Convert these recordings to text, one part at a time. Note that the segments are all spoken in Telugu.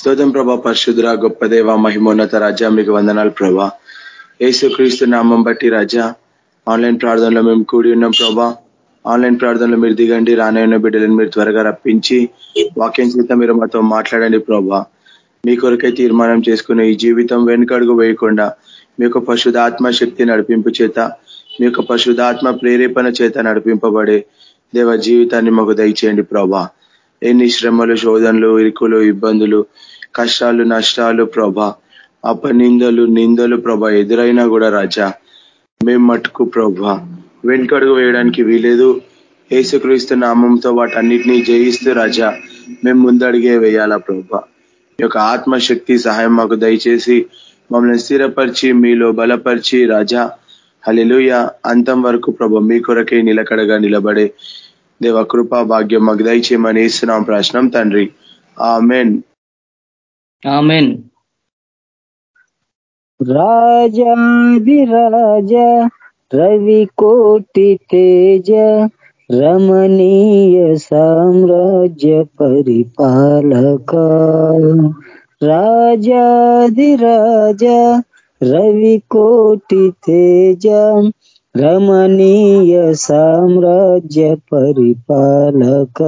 స్తోత్రం ప్రభా పరిశుద్ధుర గొప్ప దేవ మహిమోన్నత రాజా మీకు వందనాలు ప్రభా. క్రీస్తు నామం బట్టి రాజా ఆన్లైన్ ప్రార్థనలో మేము కూడి ఉన్నాం ప్రభా. ఆన్లైన్ ప్రార్థనలో మీరు దిగండి రానయ్య బిడ్డలను మీరు త్వరగా రప్పించి వాక్యం చేత మీరు మాతో మాట్లాడండి ప్రభా. మీ కొరకై తీర్మానం చేసుకునే ఈ జీవితం వెనుకడుగు వేయకుండా మీ యొక్క పశుధాత్మ శక్తి నడిపింపు చేత మీ యొక్క పశుధాత్మ ప్రేరేపణ చేత నడిపింపబడే దేవ జీవితాన్ని మాకు దయచేయండి ప్రభా. ఎన్ని శ్రమలు శోధనలు ఇరుకులు ఇబ్బందులు కష్టాలు నష్టాలు ప్రభ. అపనిందలు నిందలు ప్రభ. ఎదురైనా కూడా రాజా మేము మటుకు ప్రభా. వెనుకడుగు వేయడానికి వీలేదు ఏసుక్రీస్తు నామంతో వాటన్నిటినీ జయిస్తూ రాజా మేము ముందడిగే వేయాలా ప్రభా. ఈ యొక్క ఆత్మశక్తి సహాయం మాకు దయచేసి మమ్మల్ని స్థిరపరిచి మీలో బలపరిచి రాజా. హలెలుయ అంతం వరకు ప్రభ మీ కొరకే నిలకడగా నిలబడే దేవ కృపా భాగ్యం మాకు దయచేయమని ఇస్తున్నాం ప్రశ్నం తండ్రి. ఆమెన్. ఆమెన్ రాజాది రాజ రవి కోటి తేజ రమణీయ సామ్రాజ్య పరిపాలక రాజాది రాజ రవి కోటి తేజ రమణీయ సామ్రాజ్య పరిపాలక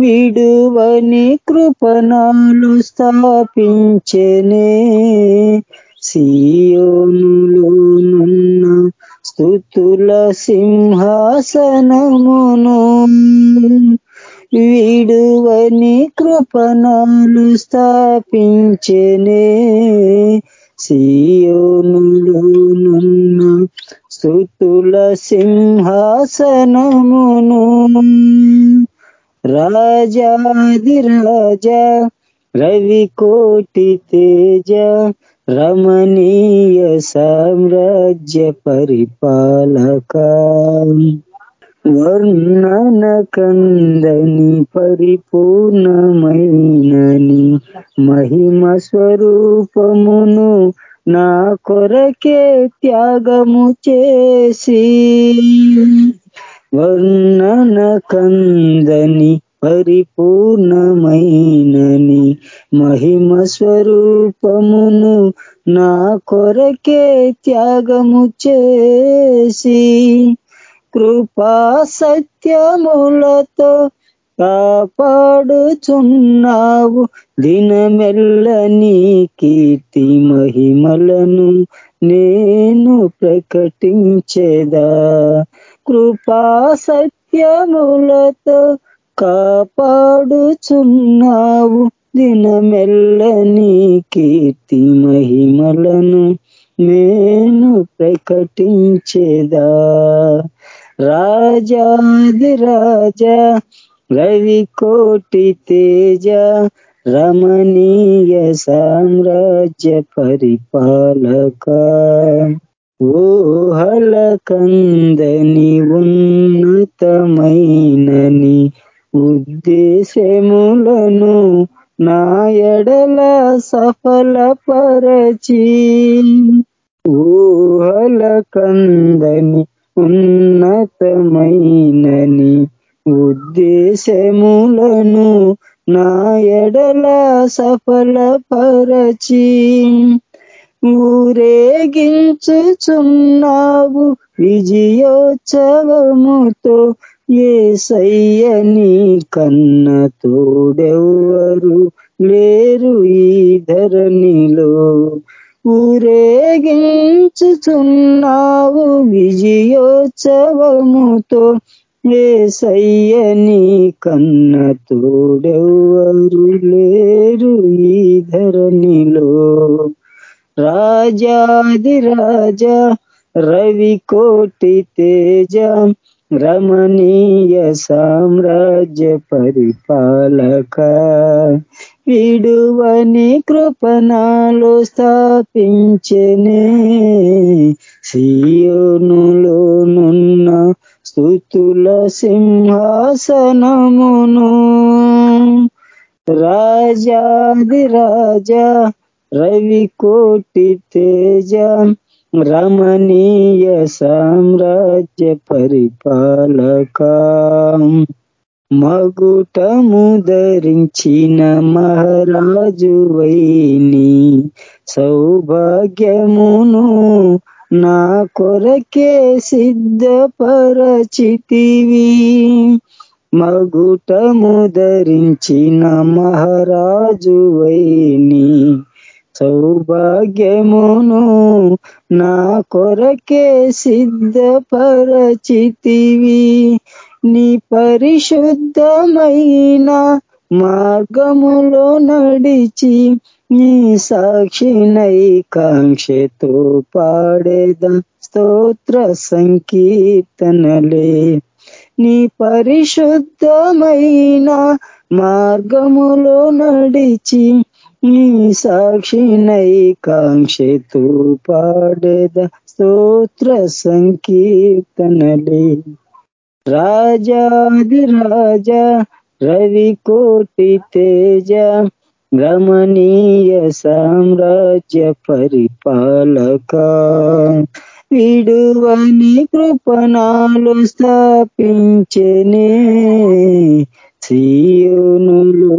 విడువని కృపణాలు స్థాపించనే. సీయోనులోనున్న స్థుతుల సింహాసనమును వీడువని కృపణాలు స్థాపించనే. సీయోనులోనున్న స్థుతుల సింహాసనమును రాజాది రాజా రవి కోటి తేజ రమణీయ సామ్రాజ్య పరిపాలక. వర్ణన కందని పరిపూర్ణమైనని మహిమ స్వరూపమును నా కొరకే త్యాగము చేసి వర్ణన కందని పరిపూర్ణమైనని మహిమ స్వరూపమును నా కొరకే త్యాగము చేసి కృపా సత్యములతో కాపాడుచున్నావు. దినమెల్లని కీర్తి మహిమలను నేను ప్రకటించేదా. కృపా సత్యములతో కాపాడుచున్నావు. దినమెల్లని కీర్తి మహిమలను నేను ప్రకటించేదా. రాజాది రాజా రవి కోటి తేజ రమణీయ సామ్రాజ్య పరిపాలక. ఊహల కందని ఉన్నతమైనని ఉద్దేశములను నాయడల సఫలపరచి. ఊహల కందని ఉన్నతమైనని ఉద్దేశములను నా ఎడల సఫలపరచి ఊరేగించుచున్నావు విజయోత్సవముతో ఏ సయ్యని కన్న తోడెవ్వరు లేరు ఈ ధరణిలో. ఊరేగించుచున్నావు విజయోత్సవముతో ఏ సయ్యని కన్న తోడెవ్వరు లేరు ఈ ధరణిలో. రాజాది రాజా రవి కోటి తేజ రమణీయ సామ్రాజ్య పరిపాలక. విడువని కృపణాలు స్థాపించనే సియోనులోనున్న స్థుతుల సింహాసనమును. రాజాది రాజా రవి కోటి తేజ రమణీయ సామ్రాజ్య పరిపాలక. మగుటము ధరించిన మహారాజు వైని సౌభాగ్యమును నా కొరకే సిద్ధపరచితివి. మగుటము ధరించిన మహారాజు వైని సౌభాగ్యమును నా కొరకే సిద్ధపరచితివి. నీ పరిశుద్ధమైన మార్గములో నడిచి నీ సాక్షినై కాంక్షతో పాడేద స్తోత్ర సంకీర్తనలే. నీ పరిశుద్ధమైన మార్గములో నడిచి నీ సాక్షినై కాంక్షతో పాడేద స్తోత్ర సంకీర్తనలే. రాజాది రాజా రవి కోటి తేజ రమణీయ సామ్రాజ్య పరిపాలక విడువని కృపణాలు స్థాపించనే సీయోనులో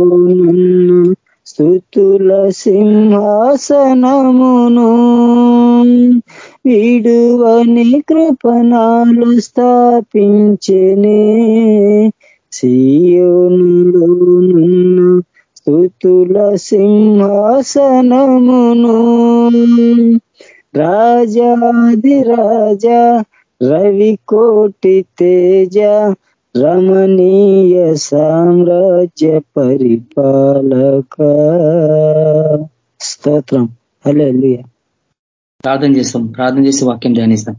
స్థుతుల సింహాసనమును విడువని కృపణాలు స్థాపించనే సీయోనులో స్థుతుల సింహాసనమును. రాజాది రాజా రవి కోటి తేజ రమణీయ సామ్రాజ్య పరిపాలక. స్తోత్రం. హలో ప్రార్థన చేస్తాం. ప్రార్థన చేసి వాక్యం ధ్యానిస్తాం.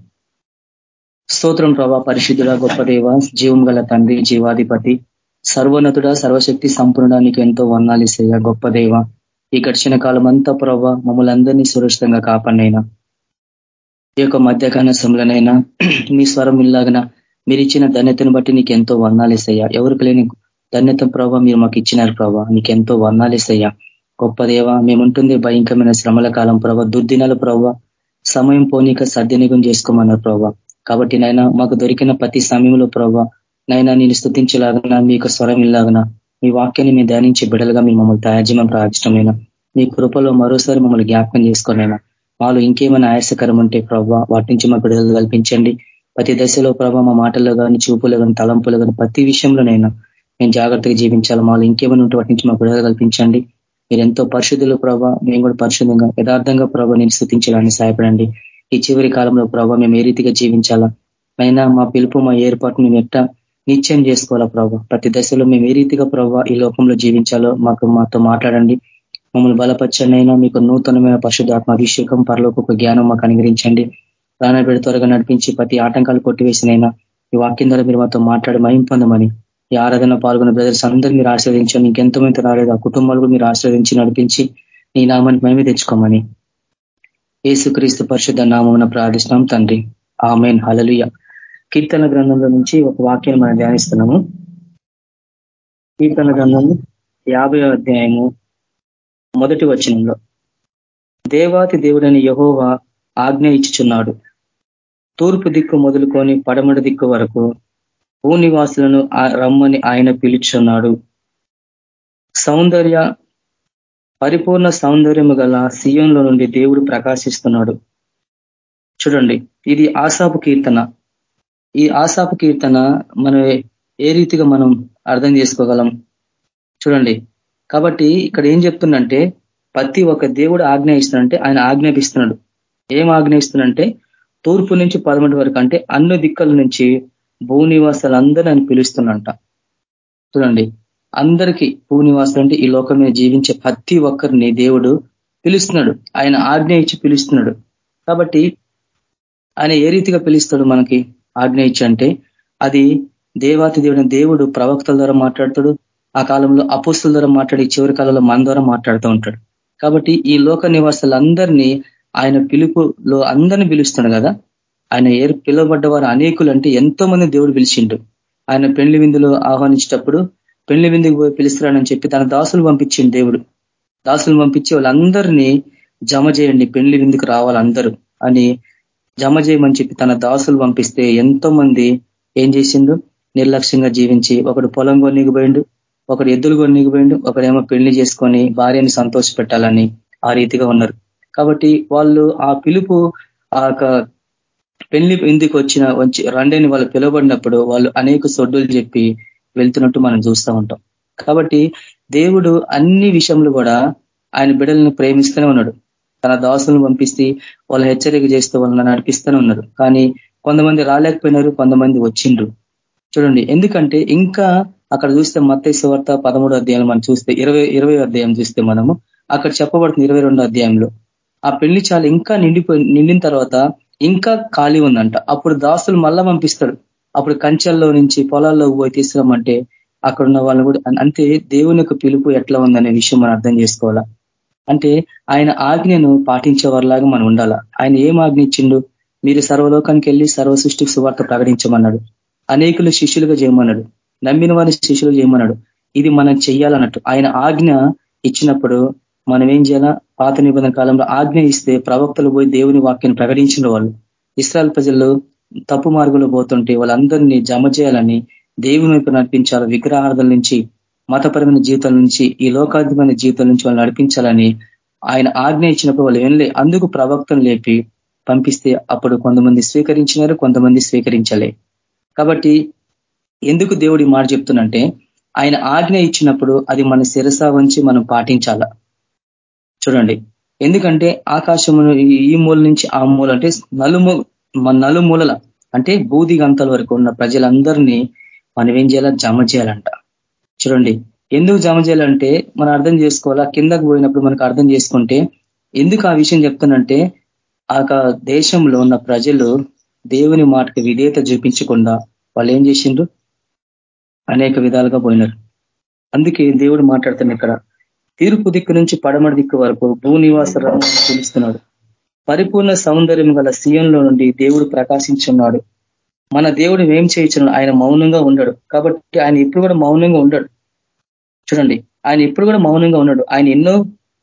స్తోత్రం ప్రభా పరిశుద్ధుల గొప్ప దేవ జీవం గల తండ్రి జీవాధిపతి సర్వోన్నతుడ సర్వశక్తి సంపూర్ణ ఎంతో వర్ణాలు వర్ణాలిసయ్యా గొప్ప దేవ. ఈ గడిచిన కాలం అంతా ప్రభా మమ్మల్ని అందరినీ సురక్షితంగా కాపాడినైనా. ఈ యొక్క మధ్యకాల సమయంలోనైనా మీ స్వరం ఇల్లాగన మీరు ఇచ్చిన ధన్యతను బట్టి నీకు ఎంతో వర్ణాలేసయ్యా ఎవరికి లేని ధన్యత ప్రభావ మీరు మాకు ఇచ్చినారు ప్రభావ నీకు ఎంతో వర్ణాలేసయ్యా గొప్ప దేవ మేముంటుంది భయంకరమైన శ్రమల కాలం ప్రభావ దుర్దినాలు ప్రభావ సమయం పోనీక సద్వినియోగం చేసుకోమన్నారు ప్రభావ కాబట్టి నాయన మాకు దొరికిన ప్రతి సమయంలో ప్రభావ నైనా నేను స్థుతించలాగన మీకు స్వరం ఇల్లాగన మీ వాక్యాన్ని మేము ధ్యానించే బిడలుగా మేము మమ్మల్ని తయాజీమం ప్రార్థిష్టమైన? మీ కృపలో మరోసారి మమ్మల్ని జ్ఞాపకం చేసుకోనైనా? వాళ్ళు ఇంకేమైనా ఆయాసకరం ఉంటే ప్రభావ వాటి నుంచి మా బిడుదల కల్పించండి. ప్రతి దశలో ప్రభావ మా మాటల్లో కానీ చూపులో కానీ తలంపులో కానీ ప్రతి విషయంలోనైనా మేము జాగ్రత్తగా జీవించాలి. మాలో ఇంకేమైనా ఉంటే వాటి నుంచి మా బిడుదల కల్పించండి. మీరు ఎంతో పరిశుద్ధులు ప్రభావ మేము కూడా పరిశుద్ధంగా యథార్థంగా ప్రభావ నేను స్థుతించడానికి సహాయపడండి. ఈ చివరి కాలంలో ప్రభావ మేము ఏ రీతిగా జీవించాలా? అయినా మా పిలుపు మా ఏర్పాటు మేము ఎట్టా నిశ్చయం చేసుకోవాలా ప్రభావ ప్రతి దశలో మేము ఏ రీతిగా ప్రభావ ఈ లోకంలో జీవించాలో మాకు మాతో మాట్లాడండి. మమ్మల్ని బలపరచనైనా మీకు నూతనమైన పరిశుద్ధాత్మ అభిషేకం పరలోక జ్ఞానం మాకు అనుగ్రహించండి. ప్రాణబిడ త్వరగా నడిపించి ప్రతి ఆటంకాలు కొట్టివేసినైనా ఈ వాక్యం ద్వారా మీరు మాతో మాట్లాడి మహిం పొందమని ఈ ఆరాధన పాల్గొన్న బ్రదర్స్ అందరూ మీరు ఆశ్రవదించండి. ఇంకెంతో మంది రాలేదు ఆ కుటుంబాలు మీరు ఆశ్రవదించి నడిపించి నీ నామానికి మేమే తెచ్చుకోమని. ఏసుక్రీస్తు పరిశుద్ధ నామమున ప్రార్థిస్తున్నాం తండ్రి. ఆమెన్. హలలుయ కీర్తన గ్రంథంలో నుంచి ఒక వాక్యాన్ని మనం ధ్యానిస్తున్నాము. కీర్తన గ్రంథము యాభై అధ్యాయము మొదటి వచనంలో. దేవాతి దేవుడని యహోవా ఆజ్ఞ ఇచ్చుచున్నాడు. తూర్పు దిక్కు మొదలుకొని పడమటి దిక్కు వరకు భూనివాసులను రమ్మని ఆయన పిలుచున్నాడు. సౌందర్య పరిపూర్ణ సౌందర్యము గల సీఎంలో నుండి దేవుడు ప్రకాశిస్తున్నాడు. చూడండి ఇది ఆశాపు కీర్తన. ఈ ఆశాపు కీర్తన మనం ఏ రీతిగా మనం అర్థం చేసుకోగలం? చూడండి. కాబట్టి ఇక్కడ ఏం చెప్తుందంటే ప్రతి ఒక్క దేవుడు ఆజ్ఞాయిస్తున్నాడంటే ఆయన ఆజ్ఞాపిస్తున్నాడు. ఏం ఆజ్ఞాయిస్తున్నంటే తూర్పు నుంచి పదమూడు వరకు అంటే అన్ని దిక్కల నుంచి భూనివాసాలందరూ ఆయన పిలుస్తున్నంట చూడండి. అందరికీ భూనివాసులు అంటే ఈ లోకం మీద జీవించే ప్రతి ఒక్కరిని దేవుడు పిలుస్తున్నాడు. ఆయన ఆజ్ఞ ఇచ్చి పిలుస్తున్నాడు. కాబట్టి ఆయన ఏ రీతిగా పిలుస్తాడు మనకి? ఆజ్ఞ ఇచ్చంటే అంటే అది దేవాతి దేవుడిని దేవుడు ప్రవక్తల ద్వారా మాట్లాడతాడు. ఆ కాలంలో అపుస్తుల ద్వారా మాట్లాడి చివరి కాలంలో మన ద్వారా మాట్లాడుతూ ఉంటాడు. కాబట్టి ఈ లోక నివాసాలందరినీ ఆయన పిలుపులో అందరిని పిలుస్తున్నాడు కదా. ఆయన ఏ పిలువబడ్డ వారు అనేకులు అంటే ఎంతో మంది దేవుడు పిలిచిండు. ఆయన పెళ్ళి విందులో ఆహ్వానించేటప్పుడు పెళ్ళి విందుకు పోయి పిలుస్తున్నాడని చెప్పి తన దాసులు పంపించింది దేవుడు. దాసులు పంపించి వాళ్ళందరినీ జమ చేయండి పెళ్ళి విందుకు రావాలందరూ అని జమ చేయమని చెప్పి తన దాసులు పంపిస్తే ఎంతో మంది ఏం చేసిండు నిర్లక్ష్యంగా జీవించి ఒకడు పొలం కొన్నికి పోయిండు ఒకడు ఎద్దులు కొన్నికి పోయిండు ఒకడేమో పెళ్ళి చేసుకొని భార్యని సంతోష పెట్టాలని ఆ రీతిగా ఉన్నారు. కాబట్టి వాళ్ళు ఆ పిలుపు ఆ పెళ్ళి ఇందుకు వచ్చిన వచ్చి రండేని వాళ్ళు పిలువబడినప్పుడు వాళ్ళు అనేక సొడ్డులు చెప్పి వెళ్తున్నట్టు మనం చూస్తూ ఉంటాం. కాబట్టి దేవుడు అన్ని విషయంలో కూడా ఆయన బిడలను ప్రేమిస్తూనే ఉన్నాడు. తన దాసులను పంపిస్తే వాళ్ళు హెచ్చరిక చేస్తూ వాళ్ళని నడిపిస్తూనే ఉన్నారు. కానీ కొంతమంది రాలేకపోయినారు కొంతమంది వచ్చిండ్రు. చూడండి ఎందుకంటే ఇంకా అక్కడ చూస్తే మత్తయ్య సువార్త పదమూడు అధ్యాయం మనం చూస్తే ఇరవై ఇరవై అధ్యాయం చూస్తే మనము అక్కడ చెప్పబడుతుంది ఇరవై అధ్యాయంలో. ఆ పెళ్ళి చాలా ఇంకా నిండిపోయి నిండిన తర్వాత ఇంకా ఖాళీ ఉందంట. అప్పుడు దాసులు మళ్ళా పంపిస్తాడు. అప్పుడు కంచెల్లో నుంచి పొలాల్లో పోయి తీసుకురమ్మంటే అక్కడ ఉన్న వాళ్ళు కూడా అంతే దేవుని యొక్క పిలుపు ఎట్లా ఉందనే విషయం మనం అర్థం చేసుకోవాలా. అంటే ఆయన ఆజ్ఞను పాటించేవారిలాగా మనం ఉండాలా? ఆయన ఏం ఆజ్ఞ ఇచ్చిండు? మీరు సర్వలోకానికి వెళ్ళి సర్వ సృష్టికి సువార్త ప్రకటించమన్నాడు. అనేకులు శిష్యులుగా చేయమన్నాడు. నమ్మిన వారిని శిష్యులు చేయమన్నాడు. ఇది మనం చెయ్యాలన్నట్టు. ఆయన ఆజ్ఞ ఇచ్చినప్పుడు మనం ఏం చేయాలా? పాత నిబంధన కాలంలో ఆజ్ఞ ఇస్తే ప్రవక్తలు పోయి దేవుని వాక్యాన్ని ప్రకటించిన వాళ్ళు. ఇస్రాయల్ ప్రజలు తప్పు మార్గంలో పోతుంటే వాళ్ళందరినీ జమ చేయాలని దేవుని వైపు నడిపించాలి? విగ్రహార్థం నుంచి మతపరమైన జీవితం నుంచి ఈ లోకాధిపమైన జీవితం నుంచి వాళ్ళు నడిపించాలని ఆయన ఆజ్ఞ ఇచ్చినప్పుడు వాళ్ళు ఏం అందుకు ప్రవక్తను లేపి పంపిస్తే అప్పుడు కొంతమంది స్వీకరించినారు కొంతమంది స్వీకరించలే. కాబట్టి ఎందుకు దేవుడి మాట చెప్తున్నంటే ఆయన ఆజ్ఞ ఇచ్చినప్పుడు అది మన శిరస వంచి మనం పాటించాల? చూడండి. ఎందుకంటే ఆకాశమును ఈ మూల నుంచి ఆ మూల అంటే నలుము నలుమూలల అంటే బూదిగంతల వరకు ఉన్న ప్రజలందరినీ మనం ఏం చేయాలా? జమ చేయాలంట. చూడండి. ఎందుకు జమ చేయాలంటే మనం అర్థం చేసుకోవాలా? కిందకు పోయినప్పుడు మనకు అర్థం చేసుకుంటే ఎందుకు ఆ విషయం చెప్తానంటే ఆ దేశంలో ఉన్న ప్రజలు దేవుని మాటకి విధేయత చూపించకుండా వాళ్ళు ఏం చేసిండ్రు? అనేక విధాలుగా పోయినారు. అందుకే దేవుడు మాట్లాడుతున్న ఇక్కడ. తీర్పు దిక్కు నుంచి పడమడి దిక్కు వరకు భూనివాస పిలుస్తున్నాడు. పరిపూర్ణ సౌందర్యం గల సీఎంలో నుండి దేవుడు ప్రకాశించున్నాడు. మన దేవుడు ఏం చేయించిన ఆయన మౌనంగా ఉండడు కాబట్టి ఆయన ఇప్పుడు కూడా మౌనంగా ఉండడు చూడండి ఆయన ఇప్పుడు కూడా మౌనంగా ఉన్నాడు. ఆయన ఎన్నో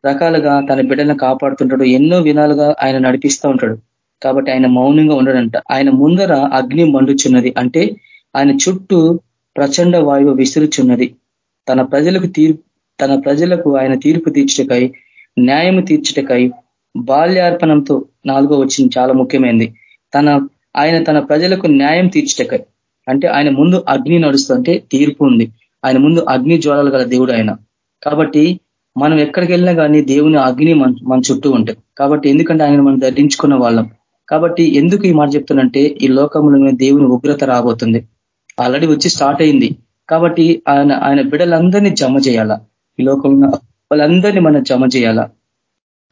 రకాలుగా తన బిడ్డలను కాపాడుతుంటాడు. ఎన్నో విధాలుగా ఆయన నడిపిస్తూ ఉంటాడు. కాబట్టి ఆయన మౌనంగా ఉండడంట ఆయన ముందర అగ్ని మండుచున్నది. అంటే ఆయన చుట్టూ ప్రచండ వాయువు విసురుచున్నది. తన ప్రజలకు తీర్పు తన ప్రజలకు ఆయన తీర్పు తీర్చటకై న్యాయం తీర్చటకై బాల్యార్పణంతో నాలుగో వచ్చింది చాలా ముఖ్యమైనది. తన ఆయన తన ప్రజలకు న్యాయం తీర్చటకై. అంటే ఆయన ముందు అగ్ని నడుస్తుంటే తీర్పు ఉంది. ఆయన ముందు అగ్ని జ్వాలలు గల దేవుడు ఆయన. కాబట్టి మనం ఎక్కడికి వెళ్ళినా కానీ దేవుని అగ్ని మన చుట్టూ ఉంటాయి కాబట్టి ఎందుకంటే ఆయన మనం ధరించుకున్న వాళ్ళం. కాబట్టి ఎందుకు ఈ మాట చెప్తున్నంటే ఈ లోకంలో దేవుని ఉగ్రత రాబోతుంది. ఆల్రెడీ వచ్చి స్టార్ట్ అయింది. కాబట్టి ఆయన ఆయన బిడలందరినీ జమ చేయాలా? ఈ లోకంలో వాళ్ళందరినీ మనం జమ చేయాలా?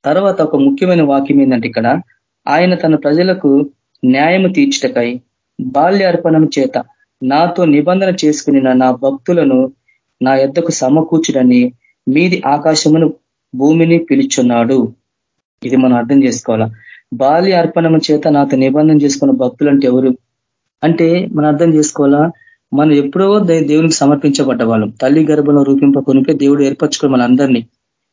తర్వాత ఒక ముఖ్యమైన వాక్యం ఏంటంటే ఇక్కడ ఆయన తన ప్రజలకు న్యాయము తీర్చటకై బాల్య అర్పణము చేత నాతో నిబంధన చేసుకుని నా భక్తులను నా ఎద్దకు సమకూర్చుడని మీది ఆకాశమును భూమిని పిలుచున్నాడు. ఇది మనం అర్థం చేసుకోవాలా? బాల్య అర్పణము చేత నాతో నిబంధన చేసుకున్న భక్తులు అంటే ఎవరు? అంటే మనం అర్థం చేసుకోవాలా? మనం ఎప్పుడో దేవునికి సమర్పించబడ్డ వాళ్ళం తల్లి గర్భంలో రూపింపకొనిపే దేవుడు ఏర్పరచుకుని మనందరినీ.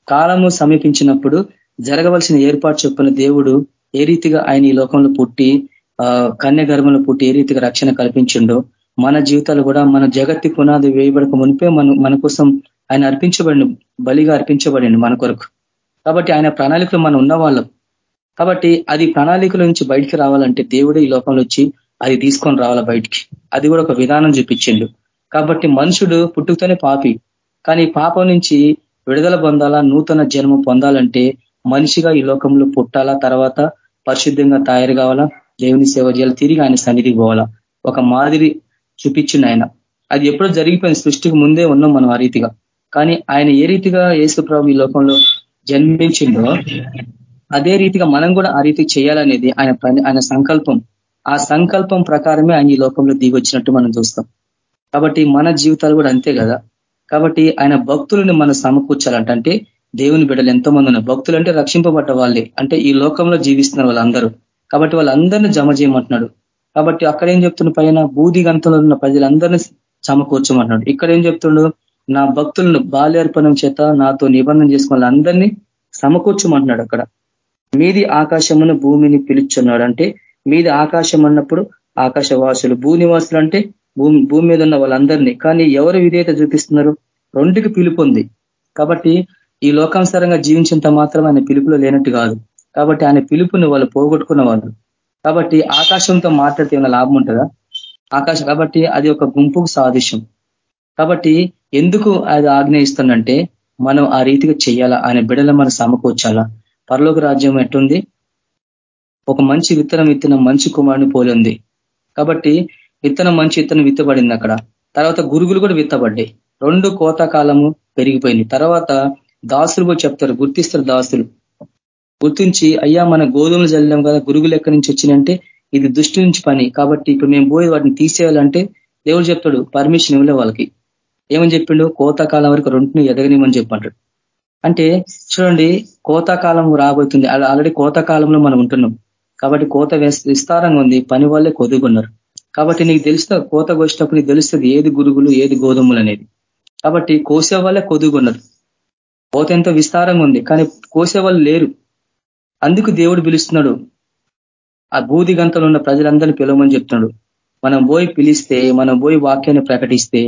కాలము సమీపించినప్పుడు జరగవలసిన ఏర్పాటు చెప్పిన దేవుడు ఏ రీతిగా ఆయన ఈ లోకంలో పుట్టి కన్య గర్భంలో పుట్టి ఏ రీతిగా రక్షణ కల్పించిండో మన జీవితాలు కూడా మన జగత్తి పునాది వేయబడక మునిపే మన మన కోసం ఆయన అర్పించబడి బలిగా అర్పించబడింది మన కొరకు. కాబట్టి ఆయన ప్రణాళికలు మనం ఉన్న వాళ్ళం కాబట్టి అది ప్రణాళికల నుంచి బయటికి రావాలంటే దేవుడే ఈ లోకంలో వచ్చి అది తీసుకొని రావాల బయటికి. అది కూడా ఒక విధానం చూపించిండు. కాబట్టి మనుషుడు పుట్టుకతోనే పాపి. కానీ పాపం నుంచి విడుదల పొందాలా నూతన జన్మ పొందాలంటే మనిషిగా ఈ లోకంలో పుట్టాలా తర్వాత పరిశుద్ధంగా తయారు కావాలా? దేవుని సేవ చేయాలి తిరిగి ఆయన సన్నిధికి పోవాలా? ఒక మాదిరి చూపించింది ఆయన. అది ఎప్పుడో జరిగిపోయింది. సృష్టికి ముందే ఉన్నాం మనం ఆ రీతిగా. కానీ ఆయన ఏ రీతిగా ప్రభు ఈ లోకంలో జన్మించిందో అదే రీతిగా మనం కూడా ఆ రీతి చేయాలనేది ఆయన ఆయన సంకల్పం. ఆ సంకల్పం ప్రకారమే ఆయన ఈ లోకంలో దిగొచ్చినట్టు మనం చూస్తాం. కాబట్టి మన జీవితాలు కూడా అంతే కదా? కాబట్టి ఆయన భక్తులను మనం సమకూర్చాలంటే దేవుని బిడ్డలు ఎంతో మంది ఉన్నారు. భక్తులు అంటే రక్షింపబడ్డ వాళ్ళే. అంటే ఈ లోకంలో జీవిస్తున్నారు వాళ్ళందరూ. కాబట్టి వాళ్ళందరినీ జమ చేయమంటున్నాడు. కాబట్టి అక్కడ ఏం చెప్తున్న పైన? బూది గంతలో ఉన్న ప్రజలందరినీ సమకూర్చమంటున్నాడు ఇక్కడ ఏం చెప్తుండడు నా భక్తులను బాల్యార్పణం చేత నాతో నిబంధన చేసుకున్న అందరినీ సమకూర్చమంటున్నాడు అక్కడ. మీది ఆకాశమును భూమిని పిలుచున్నాడు అంటే మీది ఆకాశం అన్నప్పుడు ఆకాశవాసులు భూనివాసులు అంటే భూమి భూమి మీద ఉన్న వాళ్ళందరినీ. కానీ ఎవరు విధేయత చూపిస్తున్నారు? రెండుకి పిలుపు ఉంది. కాబట్టి ఈ లోకానుసారంగా జీవించేంత మాత్రం ఆయన పిలుపులో లేనట్టు కాదు. కాబట్టి ఆయన పిలుపుని వాళ్ళు పోగొట్టుకున్న వాళ్ళు కాబట్టి ఆకాశంతో మాట్లాడితే ఏమైనా లాభం ఉంటుందా? ఆకాశం కాబట్టి అది ఒక గుంపుకు సాదృశ్యం. కాబట్టి ఎందుకు అది ఆగ్నేయిస్తుందంటే మనం ఆ రీతిగా చెయ్యాలా? ఆయన బిడల మనం సమకూర్చాలా? పరలోక రాజ్యం ఎట్టుంది? ఒక మంచి విత్తనం విత్తనం మంచి కుమారుని పోలింది కాబట్టి విత్తనం మంచి విత్తనం విత్తబడింది అక్కడ. తర్వాత గురుగులు కూడా విత్తబడ్డాయి. రెండు కోతకాలము పెరిగిపోయింది. తర్వాత దాసులు కూడా చెప్తారు గుర్తిస్తారు దాసులు. గుర్తించి అయ్యా మన గోధుమలు చల్లాం కదా గురుగులు ఎక్కడి నుంచి వచ్చినంటే ఇది దృష్టి నుంచి పని. కాబట్టి ఇప్పుడు మేము పోయి వాటిని తీసేయాలంటే దేవుడు చెప్తాడు పర్మిషన్ ఇవ్వలే వాళ్ళకి. ఏమని చెప్పిండు? కోతకాలం వరకు రెండుని ఎదగనిమని చెప్పంటాడు. అంటే చూడండి కోతకాలం రాబోతుంది. ఆల్రెడీ కోతకాలంలో మనం ఉంటున్నాం. కాబట్టి కోత విస్తారంగా ఉంది. పని వాళ్ళే కొదుగున్నారు కాబట్టి నీకు తెలుస్తా కోత కోసినప్పుడు నీకు తెలుస్తుంది ఏది గురుగులు ఏది గోధుమలు అనేది. కాబట్టి కోసే వాళ్ళే కొదుగున్నారు కోత ఎంతో విస్తారంగా ఉంది. కానీ కోసే వాళ్ళు లేరు. అందుకు దేవుడు పిలుస్తున్నాడు. ఆ బూది ఉన్న ప్రజలందరినీ పిలవమని చెప్తున్నాడు. మనం పోయి పిలిస్తే మనం పోయి వాక్యాన్ని ప్రకటిస్తే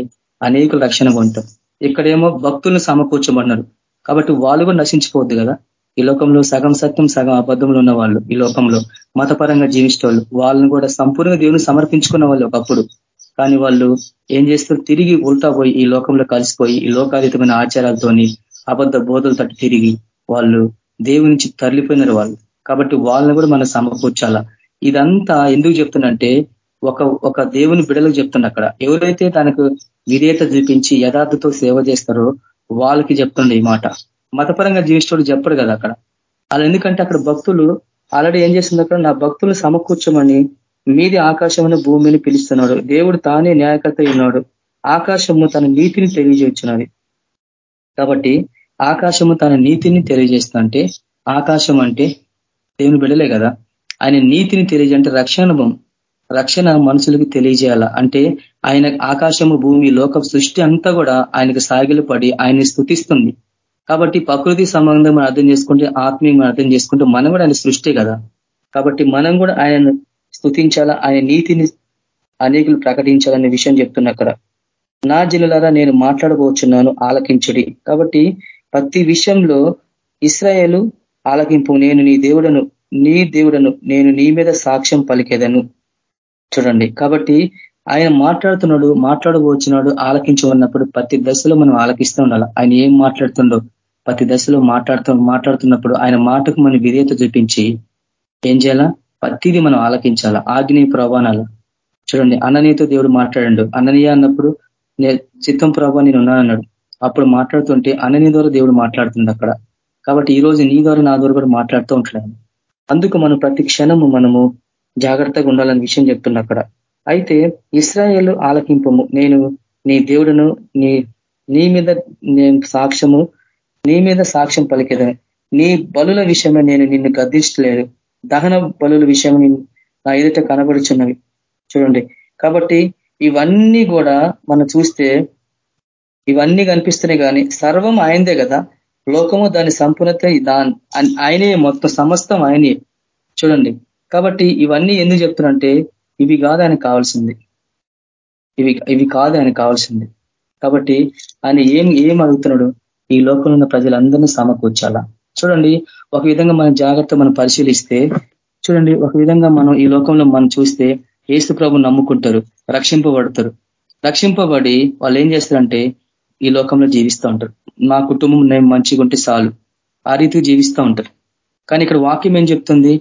అనేకులు రక్షణ పొందుతాం. ఇక్కడేమో భక్తులను సమకూర్చమన్నారు కాబట్టి వాళ్ళు కూడా నశించిపోద్ది కదా. ఈ లోకంలో సగం సత్యం సగం అబద్ధంలో ఉన్న వాళ్ళు ఈ లోకంలో మతపరంగా జీవించేవాళ్ళు వాళ్ళని కూడా సంపూర్ణంగా దేవుని సమర్పించుకున్న వాళ్ళు ఒకప్పుడు. కానీ వాళ్ళు ఏం చేస్తారు? తిరిగి ఉల్టా పోయి ఈ లోకంలో కలిసిపోయి ఈ లోకాతీతమైన ఆచారాలతోని అబద్ధ బోధలు తట్టు తిరిగి వాళ్ళు దేవుని నుంచి తరలిపోయినారు వాళ్ళు. కాబట్టి వాళ్ళని కూడా మనం సమకూర్చాలా? ఇదంతా ఎందుకు చెప్తున్నంటే ఒక ఒక దేవుని బిడలకు చెప్తున్నా అక్కడ. ఎవరైతే తనకు విధేయత చూపించి యథార్థతో సేవ చేస్తారో వాళ్ళకి చెప్తుండే ఈ మాట. మతపరంగా జీవించడం చెప్పడు కదా అక్కడ. అలా ఎందుకంటే అక్కడ భక్తులు ఆల్రెడీ ఏం చేస్తుంది అక్కడ? నా భక్తులు సమకూర్చమని మీది ఆకాశమును భూమిని పిలుస్తున్నాడు. దేవుడు తానే న్యాయకర్త ఉన్నాడు ఆకాశము తన నీతిని తెలియజేస్తున్నది కాబట్టి ఆకాశము తన నీతిని తెలియజేస్తుంటే ఆకాశం అంటే దేవుని బిడలే కదా. ఆయన నీతిని తెలియజేయంటే రక్షణ రక్షణ మనుషులకు తెలియజేయాల. అంటే ఆయన ఆకాశము భూమి లోక సృష్టి అంతా కూడా ఆయనకు సాగిలు పడి ఆయన్ని స్థుతిస్తుంది. కాబట్టి ప్రకృతి సంబంధం మనం అర్థం చేసుకుంటే ఆత్మీయం అర్థం చేసుకుంటే మనం కూడా ఆయన సృష్టి కదా. కాబట్టి మనం కూడా ఆయన స్థుతించాలా ఆయన నీతిని అనేకులు ప్రకటించాలనే విషయం చెప్తున్నా అక్కడ. నా జిల్లారా నేను మాట్లాడబోచున్నాను ఆలకించుడి. కాబట్టి ప్రతి విషయంలో ఇస్రాయేలు ఆలకింపు. నేను నీ దేవుడను నీ దేవుడను నేను నీ మీద సాక్ష్యం పలికేదను. చూడండి. కాబట్టి ఆయన మాట్లాడుతున్నాడు మాట్లాడబోచున్నాడు ఆలకించమన్నప్పుడు ప్రతి దశలో మనం ఆలకిస్తూ ఉండాలి. ఆయన ఏం మాట్లాడుతుండో ప్రతి దశలో మాట్లాడుతూ మాట్లాడుతున్నప్పుడు ఆయన మాటకు మనం విధేయత చూపించి ఏం చేయాలా? ప్రతిదీ మనం ఆలకించాలా. ఆగ్నేయ ప్రవాణాలు. చూడండి. అననీయతో దేవుడు మాట్లాడండు. అననీయ అన్నప్పుడు చిత్తం ప్రభావ నేను ఉన్నానన్నాడు. అప్పుడు మాట్లాడుతుంటే అనని ద్వారా దేవుడు మాట్లాడుతుంది అక్కడ. కాబట్టి ఈ రోజు నీ ద్వారా నా ద్వారా కూడా మాట్లాడుతూ ఉంటున్నాను. అందుకు మనం ప్రతి క్షణము మనము జాగ్రత్తగా ఉండాలని విషయం చెప్తున్నా అక్కడ. అయితే ఇస్రాయేల్ ఆలకింపము. నేను నీ దేవుడును నీ నీ మీద నేను సాక్ష్యము నీ మీద సాక్ష్యం పలికేదని. నీ బలుల విషయమే నేను నిన్ను గద్దించలేదు. దహన బలుల విషయం నా ఎదుట కనబడుచున్నవి. చూడండి. కాబట్టి ఇవన్నీ కూడా మనం చూస్తే ఇవన్నీ కనిపిస్తున్నాయి కానీ సర్వం ఆయనదే కదా? లోకము దాని సంపూర్ణత దాని ఆయనే మొత్తం సమస్తం ఆయనే. చూడండి. కాబట్టి ఇవన్నీ ఎందుకు చెప్తున్నారంటే ఇవి కాదు ఆయన కావాల్సింది. ఇవి ఇవి కాదు ఆయన కావాల్సింది. కాబట్టి ఆయన ఏం ఏం అడుగుతున్నాడు? ఈ లోకంలో ఉన్న ప్రజలందరినీ సమకూర్చాలా? చూడండి. ఒక విధంగా మనం జాగ్రత్త మనం పరిశీలిస్తే చూడండి. ఒక విధంగా మనం ఈ లోకంలో మనం చూస్తే ఏసు ప్రభు నమ్ముకుంటారు. రక్షింపబడతారు. రక్షింపబడి వాళ్ళు ఏం చేస్తారంటే ఈ లోకంలో జీవిస్తూ ఉంటారు. మా కుటుంబం నేను మంచిగా ఉంటే చాలు. ఆ రీతికి జీవిస్తూ ఉంటారు. కానీ ఇక్కడ వాక్యం ఏం చెప్తుంది?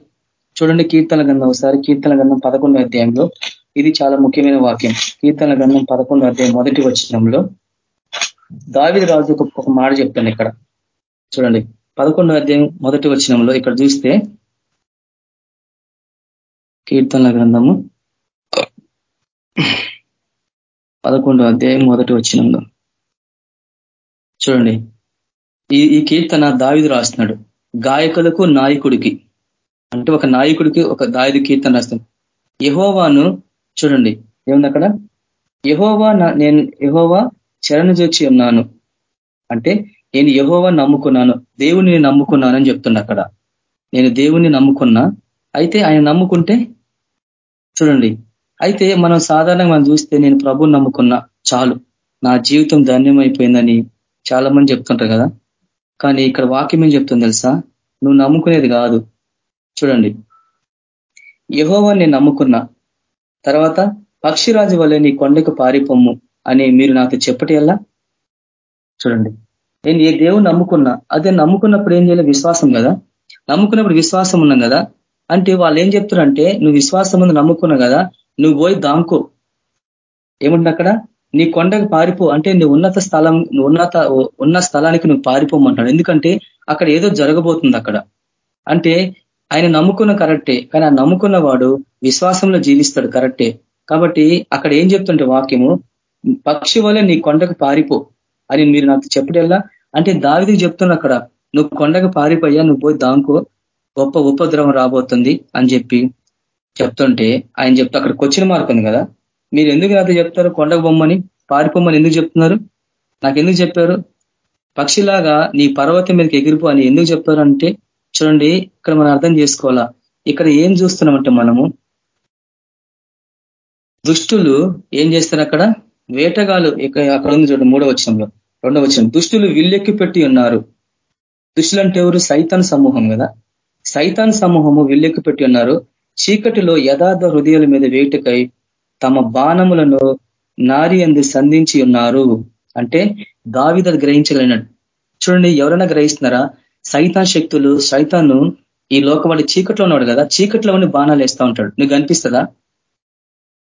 చూడండి కీర్తన గంధం ఒకసారి. కీర్తన గంధం పదకొండో అధ్యాయంలో. ఇది చాలా ముఖ్యమైన వాక్యం. కీర్తన గంధం పదకొండో అధ్యాయం మొదటి వచ్చినంలో దావిది రాజు ఒక మాట చెప్తాను ఇక్కడ. చూడండి. పదకొండో అధ్యాయం మొదటి వచ్చినంలో ఇక్కడ చూస్తే కీర్తనల గ్రంథము పదకొండో అధ్యాయం మొదటి వచ్చినంలో చూడండి. ఈ ఈ కీర్తన దావిదు రాస్తున్నాడు. గాయకులకు నాయకుడికి. అంటే ఒక నాయకుడికి ఒక దాయుడు కీర్తన రాస్తున్నాడు యహోవాను చూడండి. ఏముంది అక్కడ? యహోవా నేను యహోవా చరణ చూచి ఉన్నాను. అంటే నేను యహోవా నమ్ముకున్నాను. దేవుని నమ్ముకున్నానని చెప్తున్నా అక్కడ. నేను దేవుణ్ణి నమ్ముకున్నా. అయితే ఆయన నమ్ముకుంటే చూడండి. అయితే మనం సాధారణంగా మనం చూస్తే నేను ప్రభుని నమ్ముకున్నా. చాలు. నా జీవితం ధన్యమైపోయిందని చాలా మంది చెప్తుంటారు కదా. కానీ ఇక్కడ వాక్యం ఏం చెప్తుంది తెలుసా? నువ్వు నమ్ముకునేది కాదు. చూడండి. యహోవాన్ని నేను నమ్ముకున్నా. తర్వాత పక్షిరాజు వల్లే నీ కొండకు పారిపోమ్ము అని మీరు నాకు చెప్పటల్లా చూడండి. నేను ఏ దేవుని నమ్ముకున్నా అదే నమ్ముకున్నప్పుడు ఏం చేయాలి? విశ్వాసం కదా. నమ్ముకున్నప్పుడు విశ్వాసం ఉన్నాం కదా. అంటే వాళ్ళు ఏం చెప్తారంటే నువ్వు విశ్వాసం ముందు నమ్ముకున్నావు కదా నువ్వు పోయి దాంకో. ఏముంటుంది అక్కడ? నీ కొండకు పారిపో అంటే నువ్వు ఉన్నత స్థలం ఉన్నత ఉన్న స్థలానికి నువ్వు పారిపోమంటాడు ఎందుకంటే అక్కడ ఏదో జరగబోతుంది అక్కడ. అంటే ఆయన నమ్ముకున్న కరెక్టే కానీ ఆ నమ్ముకున్న వాడు విశ్వాసంలో జీవిస్తాడు కరెక్టే. కాబట్టి అక్కడ ఏం చెప్తుంటే వాక్యము? పక్షి వల్ల నీ కొండకు పారిపో అని మీరు నాకు చెప్పడల్లా అంటే దావిదికి చెప్తున్న అక్కడ నువ్వు కొండకు పారిపోయా నువ్వు పోయి దాంకో గొప్ప ఉపద్రవం రాబోతుంది అని చెప్పి చెప్తుంటే ఆయన చెప్తే అక్కడికి వచ్చిన మార్పు ఉంది కదా? మీరు ఎందుకు నాతో చెప్తారు? కొండకు బొమ్మని పారిపోమ్మని ఎందుకు చెప్తున్నారు? నాకు ఎందుకు చెప్పారు? పక్షిలాగా నీ పర్వతం మీదకి ఎగిరిపో అని ఎందుకు చెప్పారు అంటే చూడండి ఇక్కడ మనం అర్థం చేసుకోవాలా. ఇక్కడ ఏం చూస్తున్నామంటే మనము? దుష్టులు ఏం చేస్తారు అక్కడ? వేటగాలు అక్కడ ఉంది చూడండి మూడో వచ్చంలో రెండో వచ్చిన దుష్టులు విల్లెక్కి పెట్టి ఉన్నారు. దుష్టులు అంటే ఎవరు? సైతాన్ సమూహం కదా. సైతాన్ సమూహము విల్లెక్కి పెట్టి ఉన్నారు. చీకటిలో యథార్థ హృదయాల మీద వేటకై తమ బాణములను నారి అందు సంధించి ఉన్నారు. అంటే దావిద గ్రహించగలిగినట్టు చూడండి ఎవరైనా గ్రహిస్తున్నారా? సైతాన్ శక్తులు సైతాను ఈ లోక వాడి చీకట్లో ఉన్నాడు కదా చీకట్లో ఉండి బాణాలు వేస్తూ ఉంటాడు. నీకు కనిపిస్తుందా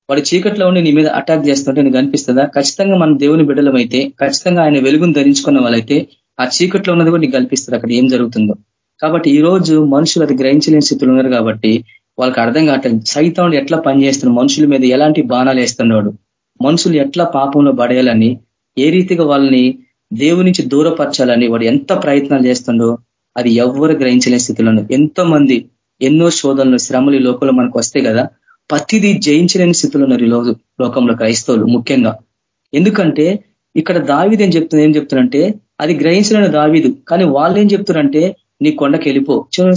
వాడి చీకట్లో ఉండి నీ మీద అటాక్ చేస్తుంటే నీకు కనిపిస్తుందా ఖచ్చితంగా మనం దేవుని బిడ్డలమైతే ఖచ్చితంగా ఆయన వెలుగును ధరించుకున్న వాళ్ళైతే ఆ చీకట్లో ఉన్నది కూడా నీకు కనిపిస్తుంది అక్కడ ఏం జరుగుతుందో. కాబట్టి ఈ రోజు మనుషులు అది గ్రహించలేని స్థితిలో ఉన్నారు కాబట్టి వాళ్ళకి అర్థం కావట్లేదు. సైతం ఎట్లా పనిచేస్తున్నాడు మనుషుల మీద ఎలాంటి బాణాలు వేస్తున్నాడు? మనుషులు ఎట్లా పాపంలో పడేయాలని ఏ రీతిగా వాళ్ళని దేవుడి నుంచి దూరపరచాలని వాడు ఎంత ప్రయత్నాలు చేస్తుండో అది ఎవ్వరు గ్రహించలేని స్థితిలో ఎంతో మంది ఎన్నో శోధనలు శ్రమలు లోకంలో మనకు వస్తే కదా ప్రతిదీ జయించలేని స్థితిలో ఉన్నారు ఈ రోజు లోకంలో క్రైస్తవులు ముఖ్యంగా. ఎందుకంటే ఇక్కడ దావిది ఏం చెప్తుంది ఏం చెప్తున్నంటే అది గ్రహించలేని దావిదు. కానీ వాళ్ళు ఏం చెప్తున్నారంటే నీ కొండకి వెళ్ళిపో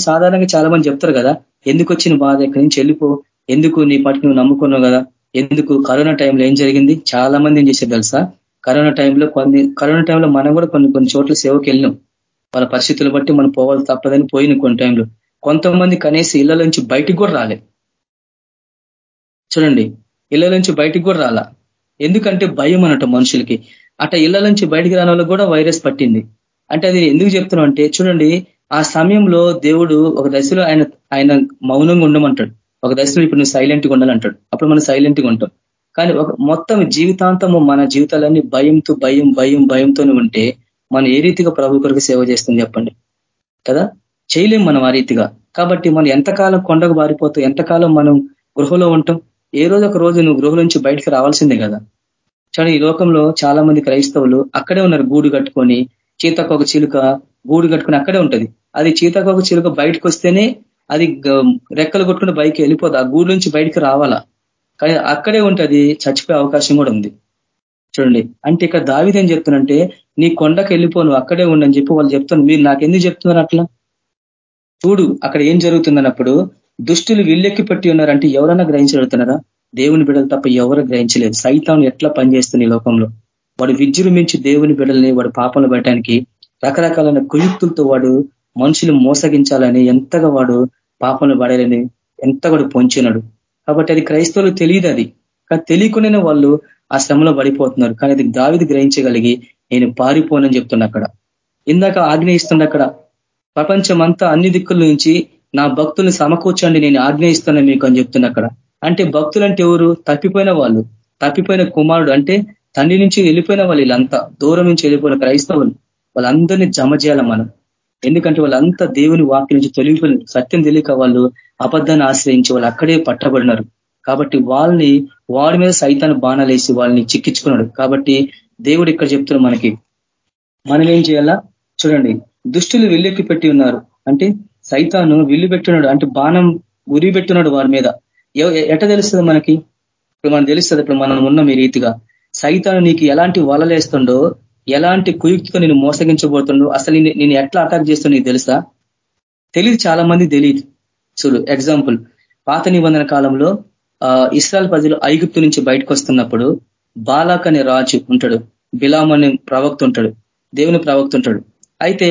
సాధారణంగా చాలా మంది చెప్తారు కదా ఎందుకు వచ్చిన బాధ ఇక్కడి నుంచి వెళ్ళిపో? ఎందుకు నీ పాటికి నువ్వు నమ్ముకున్నావు కదా? ఎందుకు కరోనా టైంలో ఏం జరిగింది? చాలా మంది ఏం చేశారు తెలుసా? కరోనా టైంలో కొన్ని కరోనా టైంలో మనం కూడా కొన్ని కొన్ని చోట్ల సేవకి వెళ్ళినాం. వాళ్ళ పరిస్థితులు బట్టి మనం పోవాలి తప్పదని పోయిన కొన్ని టైంలో. కొంతమంది కనీసం ఇళ్ళ నుంచి బయటికి కూడా రాలే. చూడండి ఇళ్ళ నుంచి బయటికి కూడా రాలా. ఎందుకంటే భయం అనట మనుషులకి. అట ఇళ్ళ నుంచి బయటికి రాని కూడా వైరస్ పట్టింది. అంటే అది ఎందుకు చెప్తున్నాం అంటే చూడండి ఆ సమయంలో దేవుడు ఒక దశలో ఆయన ఆయన మౌనంగా ఉండమంటాడు. ఒక దశలో ఇప్పుడు నువ్వు సైలెంట్గా ఉండాలంటాడు. అప్పుడు మనం సైలెంట్గా ఉంటాం. కానీ ఒక మొత్తం జీవితాంతము మన జీవితాలన్నీ భయంతో భయం భయం భయంతోనే ఉంటే మనం ఏ రీతిగా ప్రభు కొరకు సేవ చేస్తుంది చెప్పండి? కదా? చేయలేం మనం ఆ రీతిగా. కాబట్టి మనం ఎంతకాలం కొండకు బారిపోతాం ఎంతకాలం మనం గృహలో ఉంటాం? ఏ రోజు ఒక రోజు నువ్వు గృహ నుంచి బయటకు రావాల్సిందే కదా? చూడండి ఈ లోకంలో చాలా మంది క్రైస్తవులు అక్కడే ఉన్నారు గూడు కట్టుకొని చీతకొక చిలుక గూడు కట్టుకుని అక్కడే ఉంటది. అది చీతకొక చిలుక బయటకు వస్తేనే అది రెక్కలు కొట్టుకుని బయటకి వెళ్ళిపోదు. ఆ గూడు నుంచి బయటకు రావాలా? కానీ అక్కడే ఉంటుంది చచ్చిపోయే అవకాశం కూడా ఉంది. చూడండి. అంటే ఇక్కడ దావిదేం చెప్తున్నంటే నీ కొండకు వెళ్ళిపోను అక్కడే ఉండని చెప్పి వాళ్ళు చెప్తున్నారు. మీరు నాకెందుకు చెప్తున్నారు అట్లా? చూడు అక్కడ ఏం జరుగుతుందన్నప్పుడు దుష్టులు విల్లెక్కి పెట్టి ఉన్నారంటే ఎవరన్నా గ్రహించగలుగుతున్నారా? దేవుని బిడ్డలు తప్ప ఎవరు గ్రహించలేదు. సైతాన్ని ఎట్లా పనిచేస్తుంది ఈ లోకంలో? వాడు విజృంభించి దేవుని బిడ్డల్ని వాడు పాపంలో పెట్టడానికి రకరకాలైన కుయుక్తులతో వాడు మనుషులు మోసగించాలని ఎంతగా వాడు పాపంలో పడాలని ఎంత వాడు పొంచినాడు. కాబట్టి అది క్రైస్తవులు తెలియదు అది. కానీ తెలియకుండానే వాళ్ళు ఆ శ్రమలో పడిపోతున్నారు. కానీ అది దావిది గ్రహించగలిగి నేను పారిపోనని చెప్తున్నా అక్కడ. ఇందాక ఆగ్నేయిస్తున్న అక్కడ ప్రపంచం అంతా అన్ని దిక్కుల నుంచి నా భక్తుల్ని సమకూర్చండి నేను ఆజ్ఞయిస్తున్నా మీకు అని చెప్తున్నా అక్కడ. అంటే భక్తులు అంటే ఎవరు? తప్పిపోయిన వాళ్ళు. తప్పిపోయిన కుమారుడు అంటే తండ్రి నుంచి వెళ్ళిపోయిన వాళ్ళు వీళ్ళంతా. దూరం నుంచి వెళ్ళిపోయిన క్రైస్తవులు. వాళ్ళందరినీ జమ చేయాల మనం. ఎందుకంటే వాళ్ళంతా దేవుని వాక్య నుంచి తొలగిపోయిన సత్యం తెలియక వాళ్ళు అబద్ధాన్ని ఆశ్రయించి వాళ్ళు అక్కడే పట్టబడినారు. కాబట్టి వాళ్ళని వాడి మీద సైతాన్ని బాణాలేసి వాళ్ళని చిక్కించుకున్నాడు. కాబట్టి దేవుడు ఇక్కడ చెప్తున్నారు మనకి. మనం ఏం చేయాలా? చూడండి. దుష్టులు వెళ్ళెక్కి పెట్టి ఉన్నారు. అంటే సైతాను విల్లు పెట్టున్నాడు అంటే బాణం ఉరి పెట్టున్నాడు వారి మీద ఎట తెలుస్తుంది మనకి? ఇప్పుడు మనం తెలుస్తుంది. ఇప్పుడు మనం ఉన్నాం ఈ రీతిగా. సైతాను నీకు ఎలాంటి వలలేస్తుండో ఎలాంటి కుయుక్తితో నేను మోసగించబోతుండో అసలు నేను ఎట్లా అటాక్ చేస్తున్నా నీకు తెలుసా? తెలియదు చాలా మంది తెలియదు. చూడు ఎగ్జాంపుల్ పాత నిబంధన కాలంలో ఇస్రాయల్ ప్రజలు ఐగుప్తు నుంచి బయటకు వస్తున్నప్పుడు బాలాక్ అనే రాజు ఉంటాడు. బిలాం అనే ప్రవక్త ఉంటాడు. దేవుని ప్రవక్త ఉంటాడు. అయితే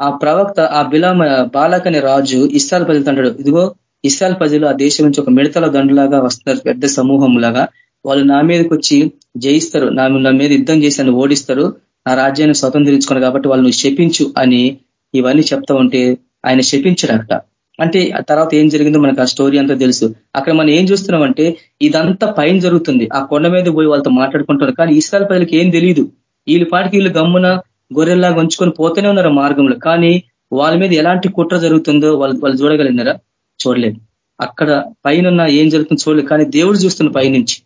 ఆ ప్రవక్త ఆ బిలామ బాలాక్ అనే రాజు ఇస్రాయల్ ప్రజలతో అంటాడు ఇదిగో ఇస్రాయల్ ప్రజలు ఆ దేశం నుంచి ఒక మిడతల దండులాగా వస్తున్నారు. పెద్ద సమూహం లాగా వాళ్ళు నా మీదకి వచ్చి జయిస్తారు. నా నా మీద యుద్ధం చేసి ఓడిస్తారు. నా రాజ్యాన్ని స్వతంత్రించుకున్నాడు కాబట్టి వాళ్ళు శపించు అని ఇవన్నీ చెప్తా ఉంటే ఆయన శపించడట. అంటే ఆ తర్వాత ఏం జరిగిందో మనకు ఆ స్టోరీ అంతా తెలుసు. అక్కడ మనం ఏం చూస్తున్నామంటే ఇదంతా పైన జరుగుతుంది. ఆ కొండ మీద పోయి వాళ్ళతో మాట్లాడుకుంటున్నారు. కానీ ఇస్రాయల్ ప్రజలకు ఏం తెలియదు వీళ్ళ పాటికి వీళ్ళు గమ్మున గొర్రెల్లాగా ఉంచుకొని పోతూనే ఉన్నారు మార్గంలో. కానీ వాళ్ళ మీద ఎలాంటి కుట్ర జరుగుతుందో వాళ్ళు వాళ్ళు చూడగలిగినారా? చూడలేదు. అక్కడ పైన ఏం జరుగుతుందో చూడలేదు. కానీ దేవుడు చూస్తున్న పైనుంచి.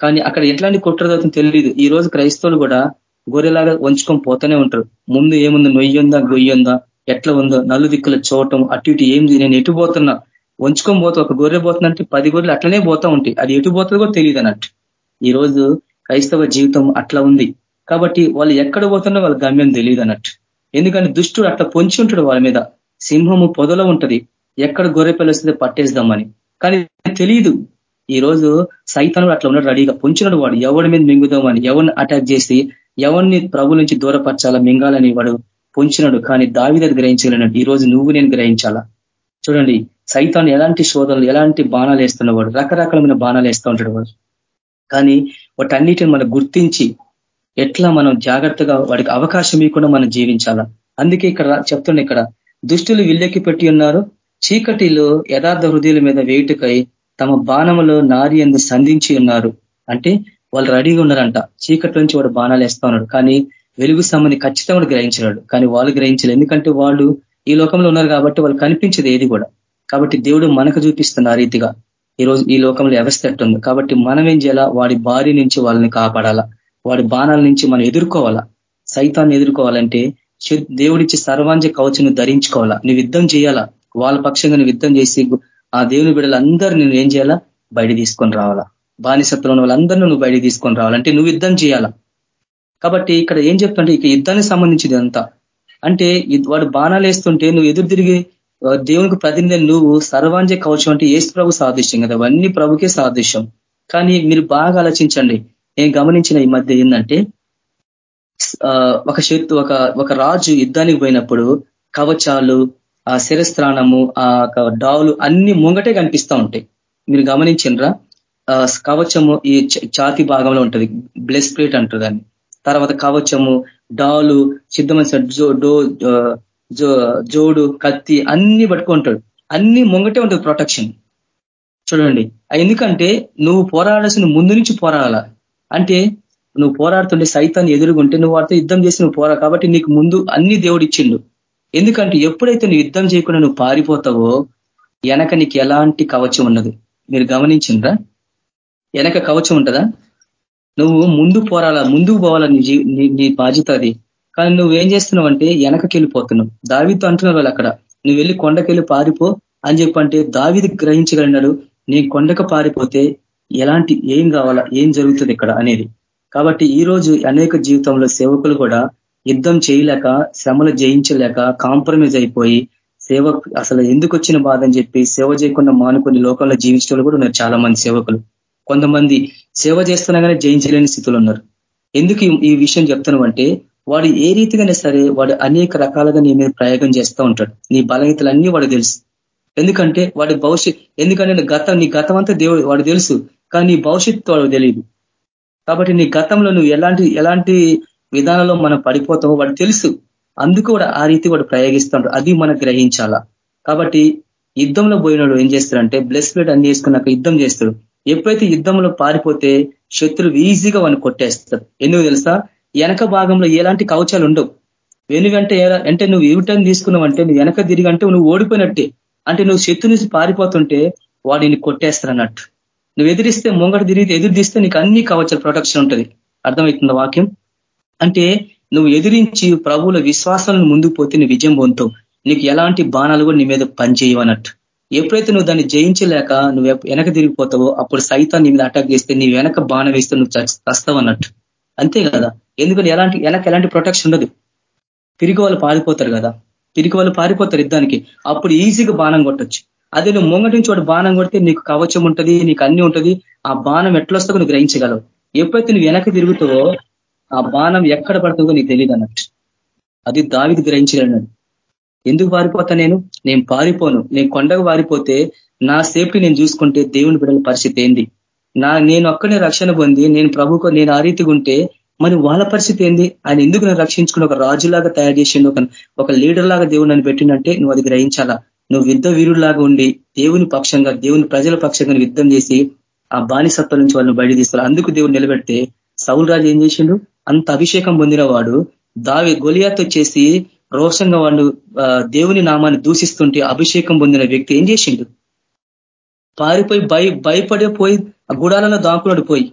కానీ అక్కడ ఎట్లాంటి కుట్ర జరుగుతుందో తెలియదు ఈ రోజు క్రైస్తవులు కూడా గొర్రెలాగా వంచుకొని పోతూనే ఉంటారు. ముందు ఏముంది? నొయ్యి ఉందా? గొయ్యి ఉందా? ఎట్లా ఉందో? నల్లు దిక్కుల చూడటం అటు ఇటు ఏం నేను ఎటు పోతున్నా? వంచుకొని పోతా ఒక గొర్రె పోతుందంటే పది గొర్రెలు అట్లనే పోతా ఉంటాయి. అది ఎటు పోతుందో కూడా తెలియదు అన్నట్టు. ఈ రోజు క్రైస్తవ జీవితం అట్లా ఉంది. కాబట్టి వాళ్ళు ఎక్కడ పోతున్నా వాళ్ళ గమ్యం తెలియదు అన్నట్టు. ఎందుకంటే దుష్టుడు అట్లా పొంచి ఉంటాడు వాళ్ళ మీద. సింహము పొదలో ఉంటది. ఎక్కడ గొర్రె పిలుస్తుంది పట్టేద్దామని. కానీ తెలియదు ఈ రోజు సైతానుడు అట్లా ఉన్నాడు రెడీగా పొంచినాడు వాడు. ఎవరి మీద మింగుదామని ఎవరిని అటాక్ చేసి ఎవరిని ప్రభు నుంచి దూరపరచాలా? మింగాలని వాడు పొంచినాడు కానీ దావిదది గ్రహించలేనాడు. ఈ రోజు నువ్వు నేను గ్రహించాలా? చూడండి సైతాన్ని ఎలాంటి శోధనలు ఎలాంటి బాణాలు వేస్తున్నవాడు? రకరకాలమైన బాణాలు వేస్తూ ఉంటాడు వాడు. కానీ వాటన్నిటిని మనం గుర్తించి ఎట్లా మనం జాగ్రత్తగా వాడికి అవకాశం ఇవ్వకుండా మనం జీవించాలా? అందుకే ఇక్కడ చెప్తుండే ఇక్కడ దుష్టులు విల్లెక్కి పెట్టి ఉన్నారు చీకటిలో యథార్థ హృదయుల మీద వేటుకై తమ బాణములో నారి ఎందు సంధించి ఉన్నారు. అంటే వాళ్ళు రెడీగా ఉన్నారంట. చీకటి నుంచి వాడు బాణాలు వేస్తా ఉన్నాడు. కానీ వెలుగు సమ్మని ఖచ్చితంగా గ్రహించినాడు కానీ వాళ్ళు గ్రహించలేదు. ఎందుకంటే వాళ్ళు ఈ లోకంలో ఉన్నారు కాబట్టి వాళ్ళు కనిపించేది ఏది కూడా. కాబట్టి దేవుడు మనకు చూపిస్తున్న ఆ రీతిగా ఈరోజు ఈ లోకంలో వ్యవస్థ ఎట్టుంది కాబట్టి మనం ఏం చేయాలా? వాడి భార్య నుంచి వాళ్ళని కాపాడాలా? వాడి బాణాల నుంచి మనం ఎదుర్కోవాలా? సైతాన్ని ఎదుర్కోవాలంటే దేవుడిచ్చి సర్వాంజ కవచను ధరించుకోవాలా? నువ్వు యుద్ధం చేయాలా? వాళ్ళ పక్షంగా నువ్వు యుద్ధం చేసి ఆ దేవుని బిడ్డలందరూ నేను ఏం చేయాలా? బయట తీసుకొని రావాలా? బానిసత్వం ఉన్న వాళ్ళందరినీ నువ్వు బయటికి తీసుకొని రావాలంటే నువ్వు యుద్ధం చేయాలా? కాబట్టి ఇక్కడ ఏం చెప్తుంటే ఇక యుద్ధానికి సంబంధించింది అంతా. అంటే వాడు బాణాలు వేస్తుంటే నువ్వు ఎదురు తిరిగి దేవునికి ప్రతినిధి నువ్వు సర్వాంజ కవచం అంటే ఏసు ప్రభు సాదృశ్యం కదా. అవన్నీ ప్రభుకే సాదృశ్యం. కానీ మీరు బాగా ఆలోచించండి. నేను గమనించిన ఈ మధ్య ఏంటంటే ఒక శక్తు ఒక ఒక రాజు యుద్ధానికి పోయినప్పుడు కవచాలు ఆ శిరస్త్రాణము ఆ డావులు అన్ని ముంగటే కనిపిస్తూ ఉంటాయి. మీరు గమనించినరా? కవచము ఈ ఛాతి భాగంలో ఉంటుంది. బ్లెస్ ప్లేట్ అంటారు దాన్ని. తర్వాత కవచము డాలు సిద్ధమైన జో జోడు కత్తి అన్ని పట్టుకుంటాడు. అన్ని ముంగటే ఉంటుంది ప్రొటెక్షన్. చూడండి. ఎందుకంటే నువ్వు పోరాడాల్సిన ముందు నుంచి పోరాడాల? అంటే నువ్వు పోరాడుతుంటే సైతాన్ని ఎదురుగుంటే నువ్వు వాటితో యుద్ధం చేసి నువ్వు పోరా కాబట్టి నీకు ముందు అన్ని దేవుడు ఇచ్చిండు. ఎందుకంటే ఎప్పుడైతే నువ్వు యుద్ధం చేయకుండా నువ్వు పారిపోతావో వెనక నీకు ఎలాంటి కవచం ఉన్నది? మీరు గమనించిండ్రా? వెనక కవచం ఉంటుందా? నువ్వు ముందు పోరాలా ముందుకు పోవాలా నీ నీ బాధ్యత అది. కానీ నువ్వేం చేస్తున్నావు అంటే వెనకకి వెళ్ళిపోతున్నావు దావితో అంటున్నారు వాళ్ళు అక్కడ. నువ్వు వెళ్ళి కొండకెళ్ళి పారిపో అని చెప్పంటే దావిది గ్రహించగలిగినాడు నీ కొండకు పారిపోతే ఎలాంటి ఏం కావాలా ఏం జరుగుతుంది ఇక్కడ అనేది. కాబట్టి ఈ రోజు అనేక జీవితంలో సేవకులు కూడా యుద్ధం చేయలేక శ్రమలు జయించలేక కాంప్రమైజ్ అయిపోయి సేవ అసలు ఎందుకు వచ్చిన బాధ అని చెప్పి సేవ చేయకుండా మానుకొని లోకంలో జీవించడం కూడా ఉన్నారు చాలా మంది సేవకులు. కొంతమంది సేవ చేస్తున్నాగానే జయించలేని స్థితిలో ఉన్నారు. ఎందుకు ఈ విషయం చెప్తున్నామంటే వాడు ఏ రీతిగానే సరే వాడు అనేక రకాలుగా నీ మీద ప్రయోగం చేస్తూ ఉంటాడు. నీ బలహీతలన్నీ వాడు తెలుసు. ఎందుకంటే వాడి భవిష్యత్ ఎందుకంటే గతం నీ గతం అంతా దేవుడు వాడు తెలుసు. కానీ నీ భవిష్యత్తు వాడు తెలియదు కాబట్టి నీ గతంలో నువ్వు ఎలాంటి ఎలాంటి విధానంలో మనం పడిపోతామో వాడు తెలుసు. అందుకు కూడా ఆ రీతి వాడు ప్రయోగిస్తాడు అది మనం గ్రహించాలా. కాబట్టి యుద్ధంలో పోయినాడు ఏం చేస్తాడంటే బ్లెస్ ప్లేట్ అన్ని వేసుకున్నాక యుద్ధం చేస్తాడు. ఎప్పుడైతే యుద్ధంలో పారిపోతే శత్రువు ఈజీగా వాడిని కొట్టేస్తారు. ఎందుకు తెలుసా? వెనక భాగంలో ఎలాంటి కవచాలు ఉండవు. వెను అంటే నువ్వు యూటర్న్ తీసుకున్నావు అంటే నువ్వు వెనక తిరిగి అంటే నువ్వు ఓడిపోయినట్టే. అంటే నువ్వు శత్రు నుంచి పారిపోతుంటే వాడిని కొట్టేస్తారన్నట్టు నువ్వు ఎదిరిస్తే ముంగట తిరిగితే ఎదురు తీస్తే నీకు అన్ని కవచాలు ప్రొటెక్షన్ ఉంటుంది. అర్థమవుతుంది వాక్యం? అంటే నువ్వు ఎదిరించి ప్రభువుల విశ్వాసాలను ముందుకు పోతే నీ విజయం పొందుతావు. నీకు ఎలాంటి బాణాలు కూడా నీ మీద పనిచేయవన్నట్టు ఎప్పుడైతే నువ్వు దాన్ని జయించలేక నువ్వు వెనక తిరిగిపోతావో అప్పుడు సైతం నీ మీద అటాక్ చేస్తే నీ వెనక బాణ వేస్తే నువ్వు చస్తావు అన్నట్టు. అంతే కదా? ఎందుకని ఎలాంటి వెనక ఎలాంటి ప్రొటెక్షన్ ఉండదు. తిరిగి వాళ్ళు పారిపోతారు కదా? తిరిగి వాళ్ళు పారిపోతారు యుద్ధానికి. అప్పుడు ఈజీగా బాణం కొట్టచ్చు. అదే నువ్వు ముంగటి నుంచి ఒకటి బాణం కొడితే నీకు కవచం ఉంటుంది నీకు అన్ని ఉంటుంది ఆ బాణం ఎట్లొస్తావు నువ్వు గ్రహించగలవు. ఎప్పుడైతే నువ్వు వెనక తిరుగుతావో ఆ బాణం ఎక్కడ పడుతుందో నీకు తెలియదు అన్నట్టు. అది దావికి గ్రహించగలడు ఎందుకు పారిపోతా నేను? నేను పారిపోను. నేను కొండకు పారిపోతే నా సేఫ్టీ నేను చూసుకుంటే దేవుని బిడ్డల పరిస్థితి ఏంది? నా నేను ఒక్కనే రక్షణ పొంది నేను ప్రభుకు నేను ఆ రీతిగా ఉంటే మరి వాళ్ళ పరిస్థితి ఏంది? ఆయన ఎందుకు నేను రక్షించుకుని ఒక రాజులాగా తయారు చేసిండు? ఒక ఒక లీడర్ లాగా దేవుడు నన్ను పెట్టిండంటే నువ్వు అది గ్రహించాలా? నువ్వు యుద్ధ వీరులాగా ఉండి దేవుని పక్షంగా దేవుని ప్రజల పక్షంగా యుద్ధం చేసి ఆ బానిసత్వం నుంచి వాళ్ళని బయట తీసుకోవాలి అందుకు దేవుడు నిలబెడితే సౌల్ రాజు ఏం చేసిండు? అంత అభిషేకం పొందిన వాడు దావి గొలియాత్ వచ్చేసి రోషంగా వాళ్ళు దేవుని నామాన్ని దూషిస్తుంటే అభిషేకం పొందిన వ్యక్తి ఏం చేసిండు? పారిపోయి భయ భయపడే పోయి ఆ గుడాలలో దాకున్నాడు పోయి.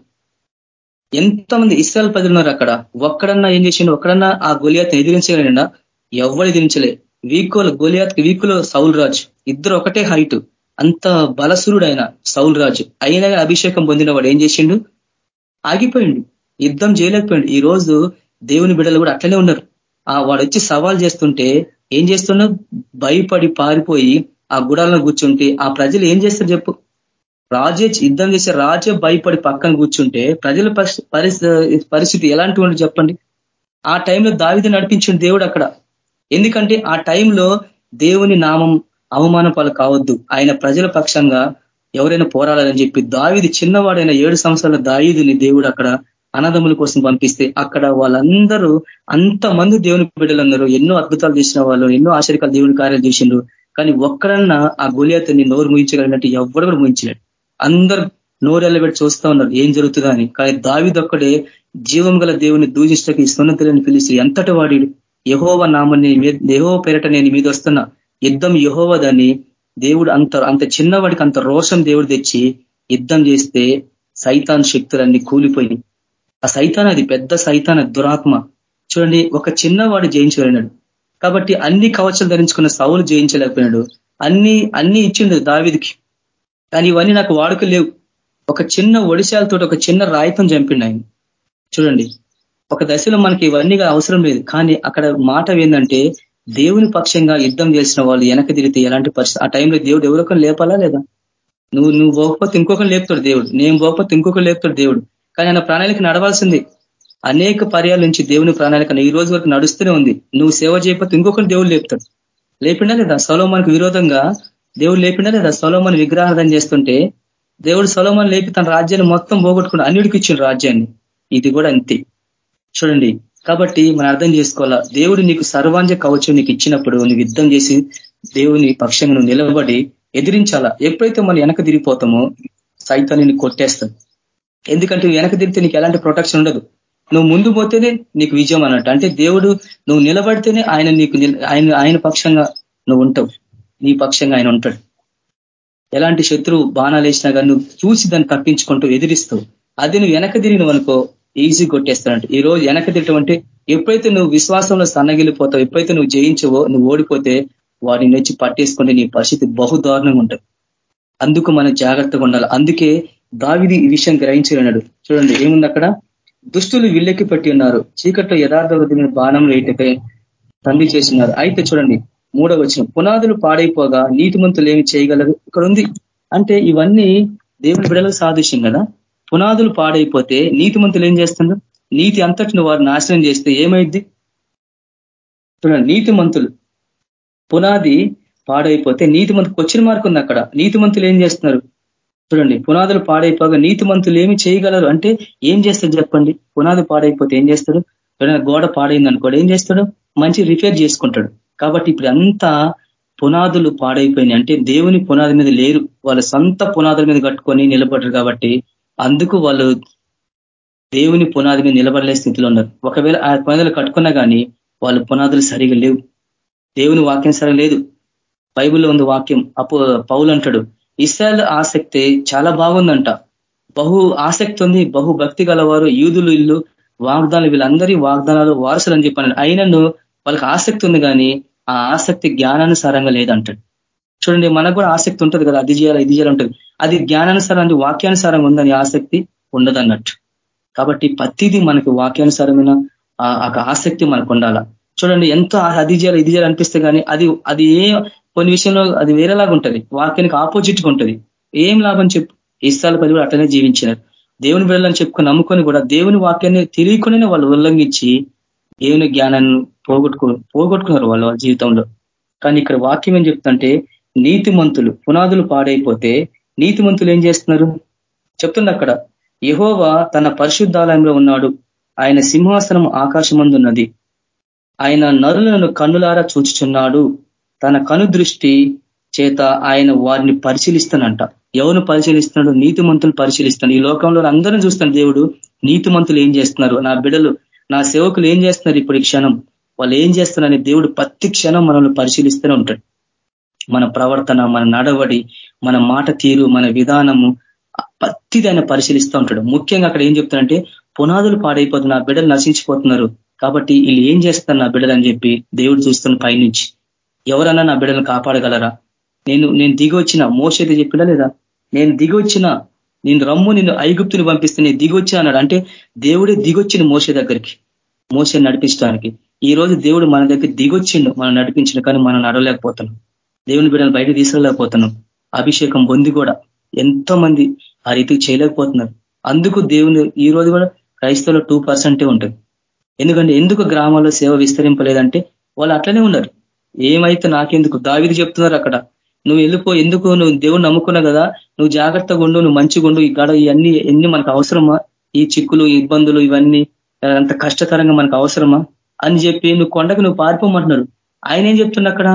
ఎంతమంది ఇస్రాయల్ ప్రజలు ఉన్నారు అక్కడ? ఒక్కడన్నా ఏం చేసిండు? ఒక్కడన్నా ఆ గొలియాత్ ఎదిరించగలిగినా ఎవరు ఎదిరించలే. వీకోలు గొలియాత్కి వీకులో సౌల్ రాజు. ఇద్దరు ఒకటే హైట్. అంత బలసురుడు ఆయన సౌల్ రాజు. అయినా అభిషేకం పొందిన వాడు ఏం చేసిండు? ఆగిపోయిండు. యుద్ధం చేయలేకపోయిండు. ఈ రోజు దేవుని బిడ్డలు కూడా అట్లనే ఉన్నారు. ఆ వాడు వచ్చి సవాల్ చేస్తుంటే ఏం చేస్తున్నా భయపడి పారిపోయి ఆ గుడాలను కూర్చుంటే ఆ ప్రజలు ఏం చేస్తారు చెప్పు? రాజే యుద్ధం చేసే రాజే భయపడి పక్కన కూర్చుంటే ప్రజల పరిస్థితి ఎలాంటి వాళ్ళు చెప్పండి. ఆ టైంలో దావిది నడిపించిన దేవుడు అక్కడ. ఎందుకంటే ఆ టైంలో దేవుని నామం అవమాన పాలు కావద్దు. ఆయన ప్రజల పక్షంగా ఎవరైనా పోరాడాలని చెప్పి దావిది చిన్నవాడైన ఏడు సంవత్సరాల దాయిదిని దేవుడు అక్కడ అనాథముల కోసం పంపిస్తే అక్కడ వాళ్ళందరూ అంతమంది దేవుని బిడ్డలందరూ ఎన్నో అద్భుతాలు చేసిన వాళ్ళు ఎన్నో ఆశ్చర్యకాలు దేవుని కార్యాలు చేసిండ్రు. కానీ ఒక్కడన్నా ఆ గొలియాతని నోరు ముయించగలిగినట్టు ఎవరు కూడా ముయించలేడు. అందరు నోరెళ్ళబెట్టి చూస్తూ ఉన్నారు ఏం జరుగుతుందా అని. కానీ దావిదొక్కడే జీవం గల దేవుని దూషించడానికి సున్నతులని పిలిచి ఎంతటి వాడిడు యహోవ నామని యహోవ పేరట నేను మీద వస్తున్నా. యుద్ధం యహోవదని దేవుడు అంత అంత చిన్నవాడికి అంత రోషం దేవుడు తెచ్చి యుద్ధం చేస్తే సైతాన్ శక్తులన్నీ కూలిపోయినాయి. ఆ సైతాన్ అది పెద్ద సైతాన్ దురాత్మ. చూడండి ఒక చిన్నవాడు జయించగలిగినాడు. కాబట్టి అన్ని కవచలు ధరించుకున్న సౌలు జయించలేకపోయినాడు. అన్ని అన్ని ఇచ్చిండు దావిదికి. కానీ ఇవన్నీ నాకు వాడుక లేవు. ఒక చిన్న ఒడిశాలతో ఒక చిన్న రాయితం చంపిండు ఆయన. చూడండి ఒక దశలో మనకి ఇవన్నీ అవసరం లేదు. కానీ అక్కడ మాట ఏంటంటే దేవుని పక్షంగా యుద్ధం చేసిన వాళ్ళు వెనక తిరిగితే ఎలాంటి పరిస్థితి ఆ టైంలో దేవుడు ఎవరొకరు లేపాలా లేదా? నువ్వు నువ్వు పోకపోతే ఇంకొకరు లేపుతాడు దేవుడు. నేను పోకపోతే ఇంకొకరు లేపుతాడు దేవుడు. కానీ ఆయన ప్రణాళిక నడవాల్సింది. అనేక పర్యాల నుంచి దేవుని ప్రణాళిక ఈ రోజు వరకు నడుస్తూనే ఉంది. నువ్వు సేవ చేయకపోతే ఇంకొకరు దేవుడు లేపుతాడు. లేపిండా లేదా? సొలోమానికి విరోధంగా దేవుడు లేపిండా లేదా? సొలోమన్ విగ్రహార్థం చేస్తుంటే దేవుడు సొలోమన్ లేపి తన రాజ్యాన్ని మొత్తం పోగొట్టుకుని అన్నిటికి ఇచ్చిన రాజ్యాన్ని. ఇది కూడా అంతే. చూడండి. కాబట్టి మనం అర్థం చేసుకోవాలా? దేవుడు నీకు సర్వాంజ కవచం నీకు ఇచ్చినప్పుడు నువ్వు యుద్ధం చేసి దేవుని పక్షంగా నిలబడి ఎదిరించాలా? ఎప్పుడైతే మనం వెనక తిరిగిపోతామో సైతాన్ని కొట్టేస్తాం ఎందుకంటే వెనక తిరిగితే నీకు ఎలాంటి ప్రొటెక్షన్ ఉండదు. నువ్వు ముందు పోతేనే నీకు విజయం అన్నట్టు. అంటే దేవుడు నువ్వు నిలబడితేనే ఆయన నీకు ఆయన ఆయన పక్షంగా నువ్వు ఉంటావు. నీ పక్షంగా ఆయన ఉంటాడు. ఎలాంటి శత్రువు బాణాలు వేసినా కానీ నువ్వు చూసి దాన్ని తప్పించుకుంటూ ఎదిరిస్తావు అది నువ్వు వెనక తిరిగినవు అనుకో ఈజీ కొట్టేస్తానంట ఈ రోజు వెనక తిరగటం అంటే ఎప్పుడైతే నువ్వు విశ్వాసంలో సన్నగిలిపోతావు ఎప్పుడైతే నువ్వు జయించవో నువ్వు ఓడిపోతే వాడిని వచ్చి పట్టేసుకుంటే నీ పరిస్థితి బహు దారుణంగా ఉంటుంది. అందుకు మనం జాగ్రత్తగా ఉండాలి. అందుకే దావిది ఈ విషయం గ్రహించలేనాడు చూడండి ఏముంది అక్కడ? దుష్టులు విల్లెక్కి పట్టి ఉన్నారు. చీకట్లో యథార్థ వృద్ధిని బాణం వేయటకై తండ్రి చేసినారు. అయితే చూడండి మూడవ వచ్చిన పునాదులు పాడైపోగా నీతిమంతులు ఏమి చేయగలరు? ఇక్కడ ఉంది అంటే ఇవన్నీ దేవుని బిడలకు సాదృశ్యం కదా? పునాదులు పాడైపోతే నీతిమంతులు ఏం చేస్తున్నారు? నీతి అంతటిని వారు నాశనం చేస్తే ఏమైద్ది? చూడండి నీతిమంతులు. పునాది పాడైపోతే నీతిమంతు క్వశ్చన్ మార్క్ ఉంది అక్కడ. నీతిమంతులు ఏం చేస్తున్నారు? చూడండి పునాదులు పాడైపోగా నీతిమంతులు ఏమి చేయగలరు? అంటే ఏం చేస్తారు చెప్పండి? పునాది పాడైపోతే ఏం చేస్తాడు? ఎవరైనా గోడ పాడైంది అనుకోడు ఏం చేస్తాడు? మంచి రిపేర్ చేసుకుంటాడు. కాబట్టి ఇప్పుడు అంతా పునాదులు పాడైపోయినాయి. అంటే దేవుని పునాది మీద లేరు. వాళ్ళ సొంత పునాదుల మీద కట్టుకొని నిలబడరు కాబట్టి అందుకు వాళ్ళు దేవుని పునాది మీద నిలబడలే స్థితిలో ఉన్నారు. ఒకవేళ ఆ పునాదులు కట్టుకున్నా కానీ వాళ్ళ పునాదులు సరిగా లేవు. దేవుని వాక్యం సరిగా లేదు. బైబిల్లో ఉంది వాక్యం. అప్పు పౌలు అంటాడు ఇస్రాయల్ ఆసక్తి చాలా బాగుందంట. బహు ఆసక్తి ఉంది బహు భక్తి గలవారు యూదులు ఇల్లు వాగ్దానాలు వీళ్ళందరి వాగ్దానాలు వారసులు అని చెప్పాను. అయినను వాళ్ళకి ఆసక్తి ఉంది కానీ ఆ ఆసక్తి జ్ఞానానుసారంగా లేదంటాడు. చూడండి మనకు కూడా ఆసక్తి ఉంటుంది కదా అది చేయాలి ఇది చేయాలి ఉంటుంది అది జ్ఞానానుసారం వాక్యానుసారంగా ఉందని ఆసక్తి ఉండదన్నట్టు. కాబట్టి ప్రతిదీ మనకి వాక్యానుసారమైన ఆ ఆసక్తి మనకు ఉండాల. చూడండి ఎంతో అది చేయాలి ఇది చేయాలనిపిస్తే కానీ అది అది ఏ కొన్ని విషయంలో అది వేరేలాగా ఉంటుంది. వాక్యానికి ఆపోజిట్గా ఉంటుంది. ఏం లాభం చెప్పు? ఇస్తాల పది కూడా అట్లనే జీవించినారు. దేవుని బిడ్డలని చెప్పుకొని నమ్ముకొని కూడా దేవుని వాక్యాన్ని తెలియకుండానే వాళ్ళు ఉల్లంఘించి దేవుని జ్ఞానాన్ని పోగొట్టుకు పోగొట్టుకున్నారు వాళ్ళ జీవితంలో. కానీ ఇక్కడ వాక్యం ఏం చెప్తుంటే నీతిమంతులు పునాదులు పాడైపోతే నీతిమంతులు ఏం చేస్తున్నారు? చెప్తుంది అక్కడ. యహోవా తన పరిశుద్ధాలయంలో ఉన్నాడు. ఆయన సింహాసనం ఆకాశమందున్నది. ఆయన నరులను కన్నులారా చూచుచున్నాడు. తన కను దృష్టి చేత ఆయన వారిని పరిశీలిస్తానంట. ఎవరు పరిశీలిస్తున్నాడు? నీతిమంతులు పరిశీలిస్తాను ఈ లోకంలో అందరం చూస్తాను దేవుడు నీతిమంతులు ఏం చేస్తున్నారు? నా బిడలు నా సేవకులు ఏం చేస్తున్నారు ఇప్పుడు ఈ క్షణం? వాళ్ళు ఏం చేస్తున్నారని దేవుడు ప్రతి క్షణం మనల్ని పరిశీలిస్తూనే ఉంటాడు. మన ప్రవర్తన మన నడవడి మన మాట తీరు మన విధానము పత్తిది ఆయన పరిశీలిస్తూ ఉంటాడు. ముఖ్యంగా అక్కడ ఏం చెప్తారంటే పునాదులు పాడైపోతున్న నా బిడ్డలు నశించిపోతున్నారు. కాబట్టి వీళ్ళు ఏం చేస్తారు నా బిడ్డలు అని చెప్పి దేవుడు చూస్తున్న పైనుంచి. ఎవరన్నా నా బిడ్డను కాపాడగలరా? నేను నేను దిగి వచ్చిన మోసైతే చెప్పినా లేదా? నేను దిగి వచ్చిన నేను రమ్ము నిన్ను ఐగుప్తుని పంపిస్తే నేను దిగొచ్చి అన్నాడు. అంటే దేవుడే దిగొచ్చిన మోసే దగ్గరికి మోసని నడిపించడానికి. ఈ రోజు దేవుడు మన దగ్గర దిగొచ్చిండు మనం నడిపించిన కానీ మనం నడవలేకపోతున్నాం దేవుని బిడ్డలు బయట తీసుకెళ్ళలేకపోతున్నాం. అభిషేకం పొంది కూడా ఎంతో మంది ఆ రీతికి చేయలేకపోతున్నారు. అందుకు దేవుని ఈ రోజు కూడా క్రైస్తవులు టూ పర్సెంటే ఉంటుంది ఎందుకంటే ఎందుకు గ్రామాల్లో సేవ విస్తరింపలేదంటే వాళ్ళు అట్లనే ఉన్నారు. ఏమైతే నాకెందుకు? దావిది చెప్తున్నారు అక్కడ నువ్వు వెళ్ళిపో ఎందుకు? నువ్వు దేవుడు నమ్ముకున్నావు కదా నువ్వు జాగ్రత్తగా ఉండు నువ్వు మంచిగా ఉండు. ఈ గడ ఇవన్నీ ఎన్ని మనకు అవసరమా? ఈ చిక్కులు ఇబ్బందులు ఇవన్నీ అంత కష్టతరంగా మనకు అవసరమా? అని చెప్పి నువ్వు కొండకు నువ్వు పారిపోమంటున్నాడు ఆయన ఏం చెప్తున్నా అక్కడ?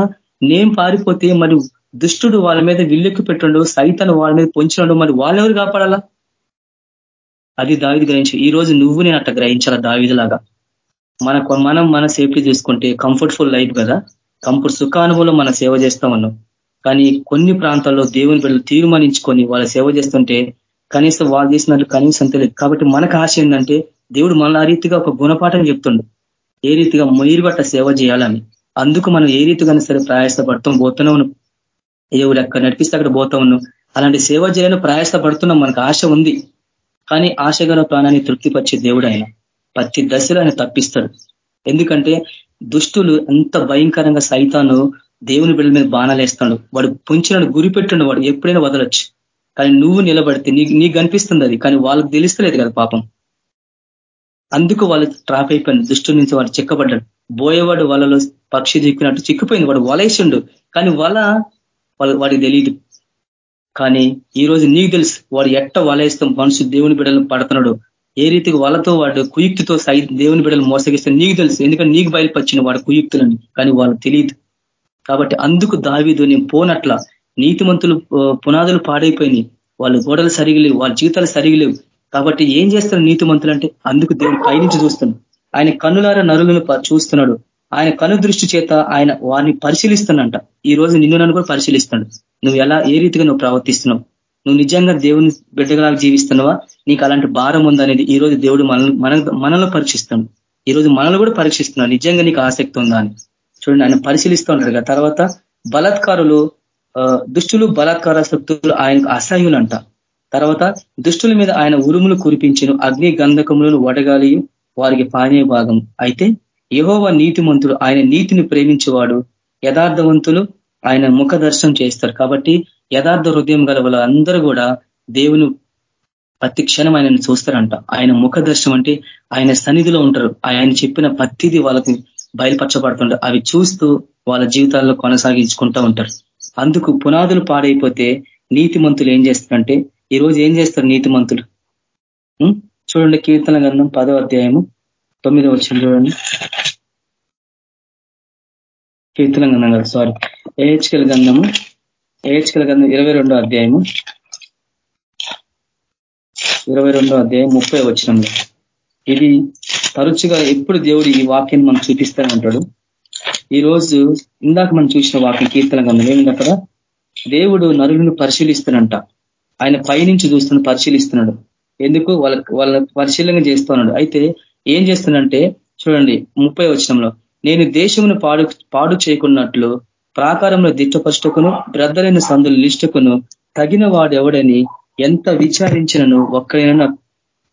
నేను పారిపోతే మరి దుష్టుడు వాళ్ళ మీద విల్లెక్కు పెట్టండు సైతను వాళ్ళ మీద పొంచినాడు మరి వాళ్ళెవరు కాపాడాలా? అది దావిది గ్రహించు. ఈ రోజు నువ్వు నేను అట్ట గ్రహించాలా దావిదిలాగా? మన మనం మన సేఫ్టీ చూసుకుంటే కంఫర్ట్ఫుల్ లైఫ్ కదా? కంపుడు సుఖానుభవం మన సేవ చేస్తా ఉన్నాం కానీ కొన్ని ప్రాంతాల్లో దేవుని బిడ్డలు తీర్మానించుకొని వాళ్ళ సేవ చేస్తుంటే కనీసం వాళ్ళు చేసినట్లు కనీసం తెలియదు కాబట్టి మనకు ఆశ ఏంటంటే దేవుడు మన రీతిగా ఒక గుణపాఠం చెప్తుండు. ఏ రీతిగా మీరు బట్ట సేవ చేయాలని. అందుకు మనం ఏ రీతిగానే సరే ప్రయాసపడతాం పోతూనే ఉన్నాం. ఎవరు ఎక్కడ నడిపిస్తే అక్కడ పోతా ఉన్నాం. అలాంటి సేవ చేయాలని ప్రయాసపడుతున్నాం మనకు ఆశ ఉంది. కానీ ఆశగల ప్రాణాన్ని తృప్తిపరిచే దేవుడు ఆయన. ప్రతి దశలో ఆయన తప్పిస్తాడు. ఎందుకంటే దుష్టులు ఎంత భయంకరంగా సైతాను దేవుని బిడ్డల మీద బాణాలేస్తాడు వాడు పొంచినాడు గురి పెట్టండు వాడు ఎప్పుడైనా వదలొచ్చు. కానీ నువ్వు నిలబడితే నీకు నీకు కనిపిస్తుంది అది కానీ వాళ్ళకి తెలుస్తలేదు కదా పాపం. అందుకు వాళ్ళు ట్రాప్ అయిపోయింది. దుష్టు నుంచి వాడు చిక్కబడ్డాడు. బోయేవాడు వాళ్ళలో పక్షి చిక్కినట్టు చిక్కిపోయింది. వాడు వలేసిండు. కానీ వల వాడికి తెలియదు కానీ ఈ రోజు నీకు తెలుసు వాడు ఎట్ట వలేస్తాం మనుషు దేవుని బిడ్డలను పడుతున్నాడు. ఏ రీతికి వాళ్ళతో వాడు కుయుక్తితో సై దేవుని బిడ్డలు మోసగిస్తే నీకు తెలుసు. ఎందుకంటే నీకు బయలుపరిచిన వాడు కుయుక్తులని. కానీ వాళ్ళకి తెలియదు కాబట్టి అందుకు దావీదు నేను పోనట్ల నీతిమంతులు పునాదులు పాడైపోయినాయి. వాళ్ళు గోడలు సరిగలేవు వాళ్ళ జీవితాలు సరిగలేవు. కాబట్టి ఏం చేస్తారు నీతిమంతులు అంటే అందుకు దేవుడు పైనుంచి చూస్తున్నాడు ఆయన కన్నులార నరులను చూస్తున్నాడు. ఆయన కను దృష్టి చేత ఆయన వారిని పరిశీలిస్తున్నంట ఈ రోజు నిన్ను నన్ను కూడా పరిశీలిస్తున్నాడు నువ్వు ఎలా ఏ రీతిగా నువ్వు ప్రవర్తిస్తున్నావు? నువ్వు నిజంగా దేవుని బిడ్డగా జీవిస్తున్నావా? నీకు అలాంటి భారం ఉందనేది ఈ రోజు దేవుడు మన మనలో పరీక్షిస్తాడు. ఈ రోజు మనల్ని కూడా పరీక్షిస్తున్నాడు. నిజంగా నీకు ఆసక్తి ఉందా అని. చూడండి ఆయన పరిశీలిస్తూ ఉంటారు కదా. తర్వాత బలాత్కారులు దుష్టులు బలాత్కార శక్తులు ఆయనకు అసహ్యులంట. తర్వాత దుష్టుల మీద ఆయన ఉరుములు కురిపించను. అగ్ని గంధకములను వడగాలి వారికి పానీయ భాగం. అయితే యహోవ నీతిమంతుడు ఆయన నీతిని ప్రేమించేవాడు. యథార్థవంతులు ఆయన ముఖ దర్శనం చేస్తారు. కాబట్టి యథార్థ హృదయం గల అందరూ కూడా దేవుని ప్రతి క్షణం ఆయనను చూస్తారంట. ఆయన ముఖ దర్శనం అంటే ఆయన సన్నిధిలో ఉంటారు. ఆయన చెప్పిన ప్రతిదీ వాళ్ళకి బయలుపరచబడుతుంటారు. అవి చూస్తూ వాళ్ళ జీవితాల్లో కొనసాగించుకుంటూ ఉంటారు. అందుకు పునాదులు పాడైపోతే నీతిమంతులు ఏం చేస్తారంటే ఈ రోజు ఏం చేస్తారు నీతిమంతులు? చూడండి కీర్తన గంధం పదో అధ్యాయము తొమ్మిదో వచ్చిన చూడండి. కీర్తన గంధం కదా సారీ ఏహెచ్కల్ గంధము ఏహెచ్కల గ్రంథం ఇరవై అధ్యాయము. ఇరవై అధ్యాయం ముప్పై వచ్చినంలో ఇది తరచుగా ఎప్పుడు దేవుడు ఈ వాక్యాన్ని మనం చూపిస్తానంటాడు ఈ రోజు ఇందాక మనం చూసిన వాక్యం కీర్తన గ్రంథం ఏమింది అక్కడ? దేవుడు నరులను పరిశీలిస్తున్నంట ఆయన పైనుంచి చూస్తున్న పరిశీలిస్తున్నాడు. ఎందుకు? వాళ్ళ వాళ్ళ పరిశీలన చేస్తున్నాడు. అయితే ఏం చేస్తున్నంటే చూడండి ముప్పై వచనంలో నేను దేశమును పాడు పాడు చేయకున్నట్లు ప్రాకారంలో దిట్టపరుచుటకును బ్రద్దలైన సందులు లిస్టుకును తగిన వాడు ఎవడని ఎంత విచారించినను ఒక్కడైనా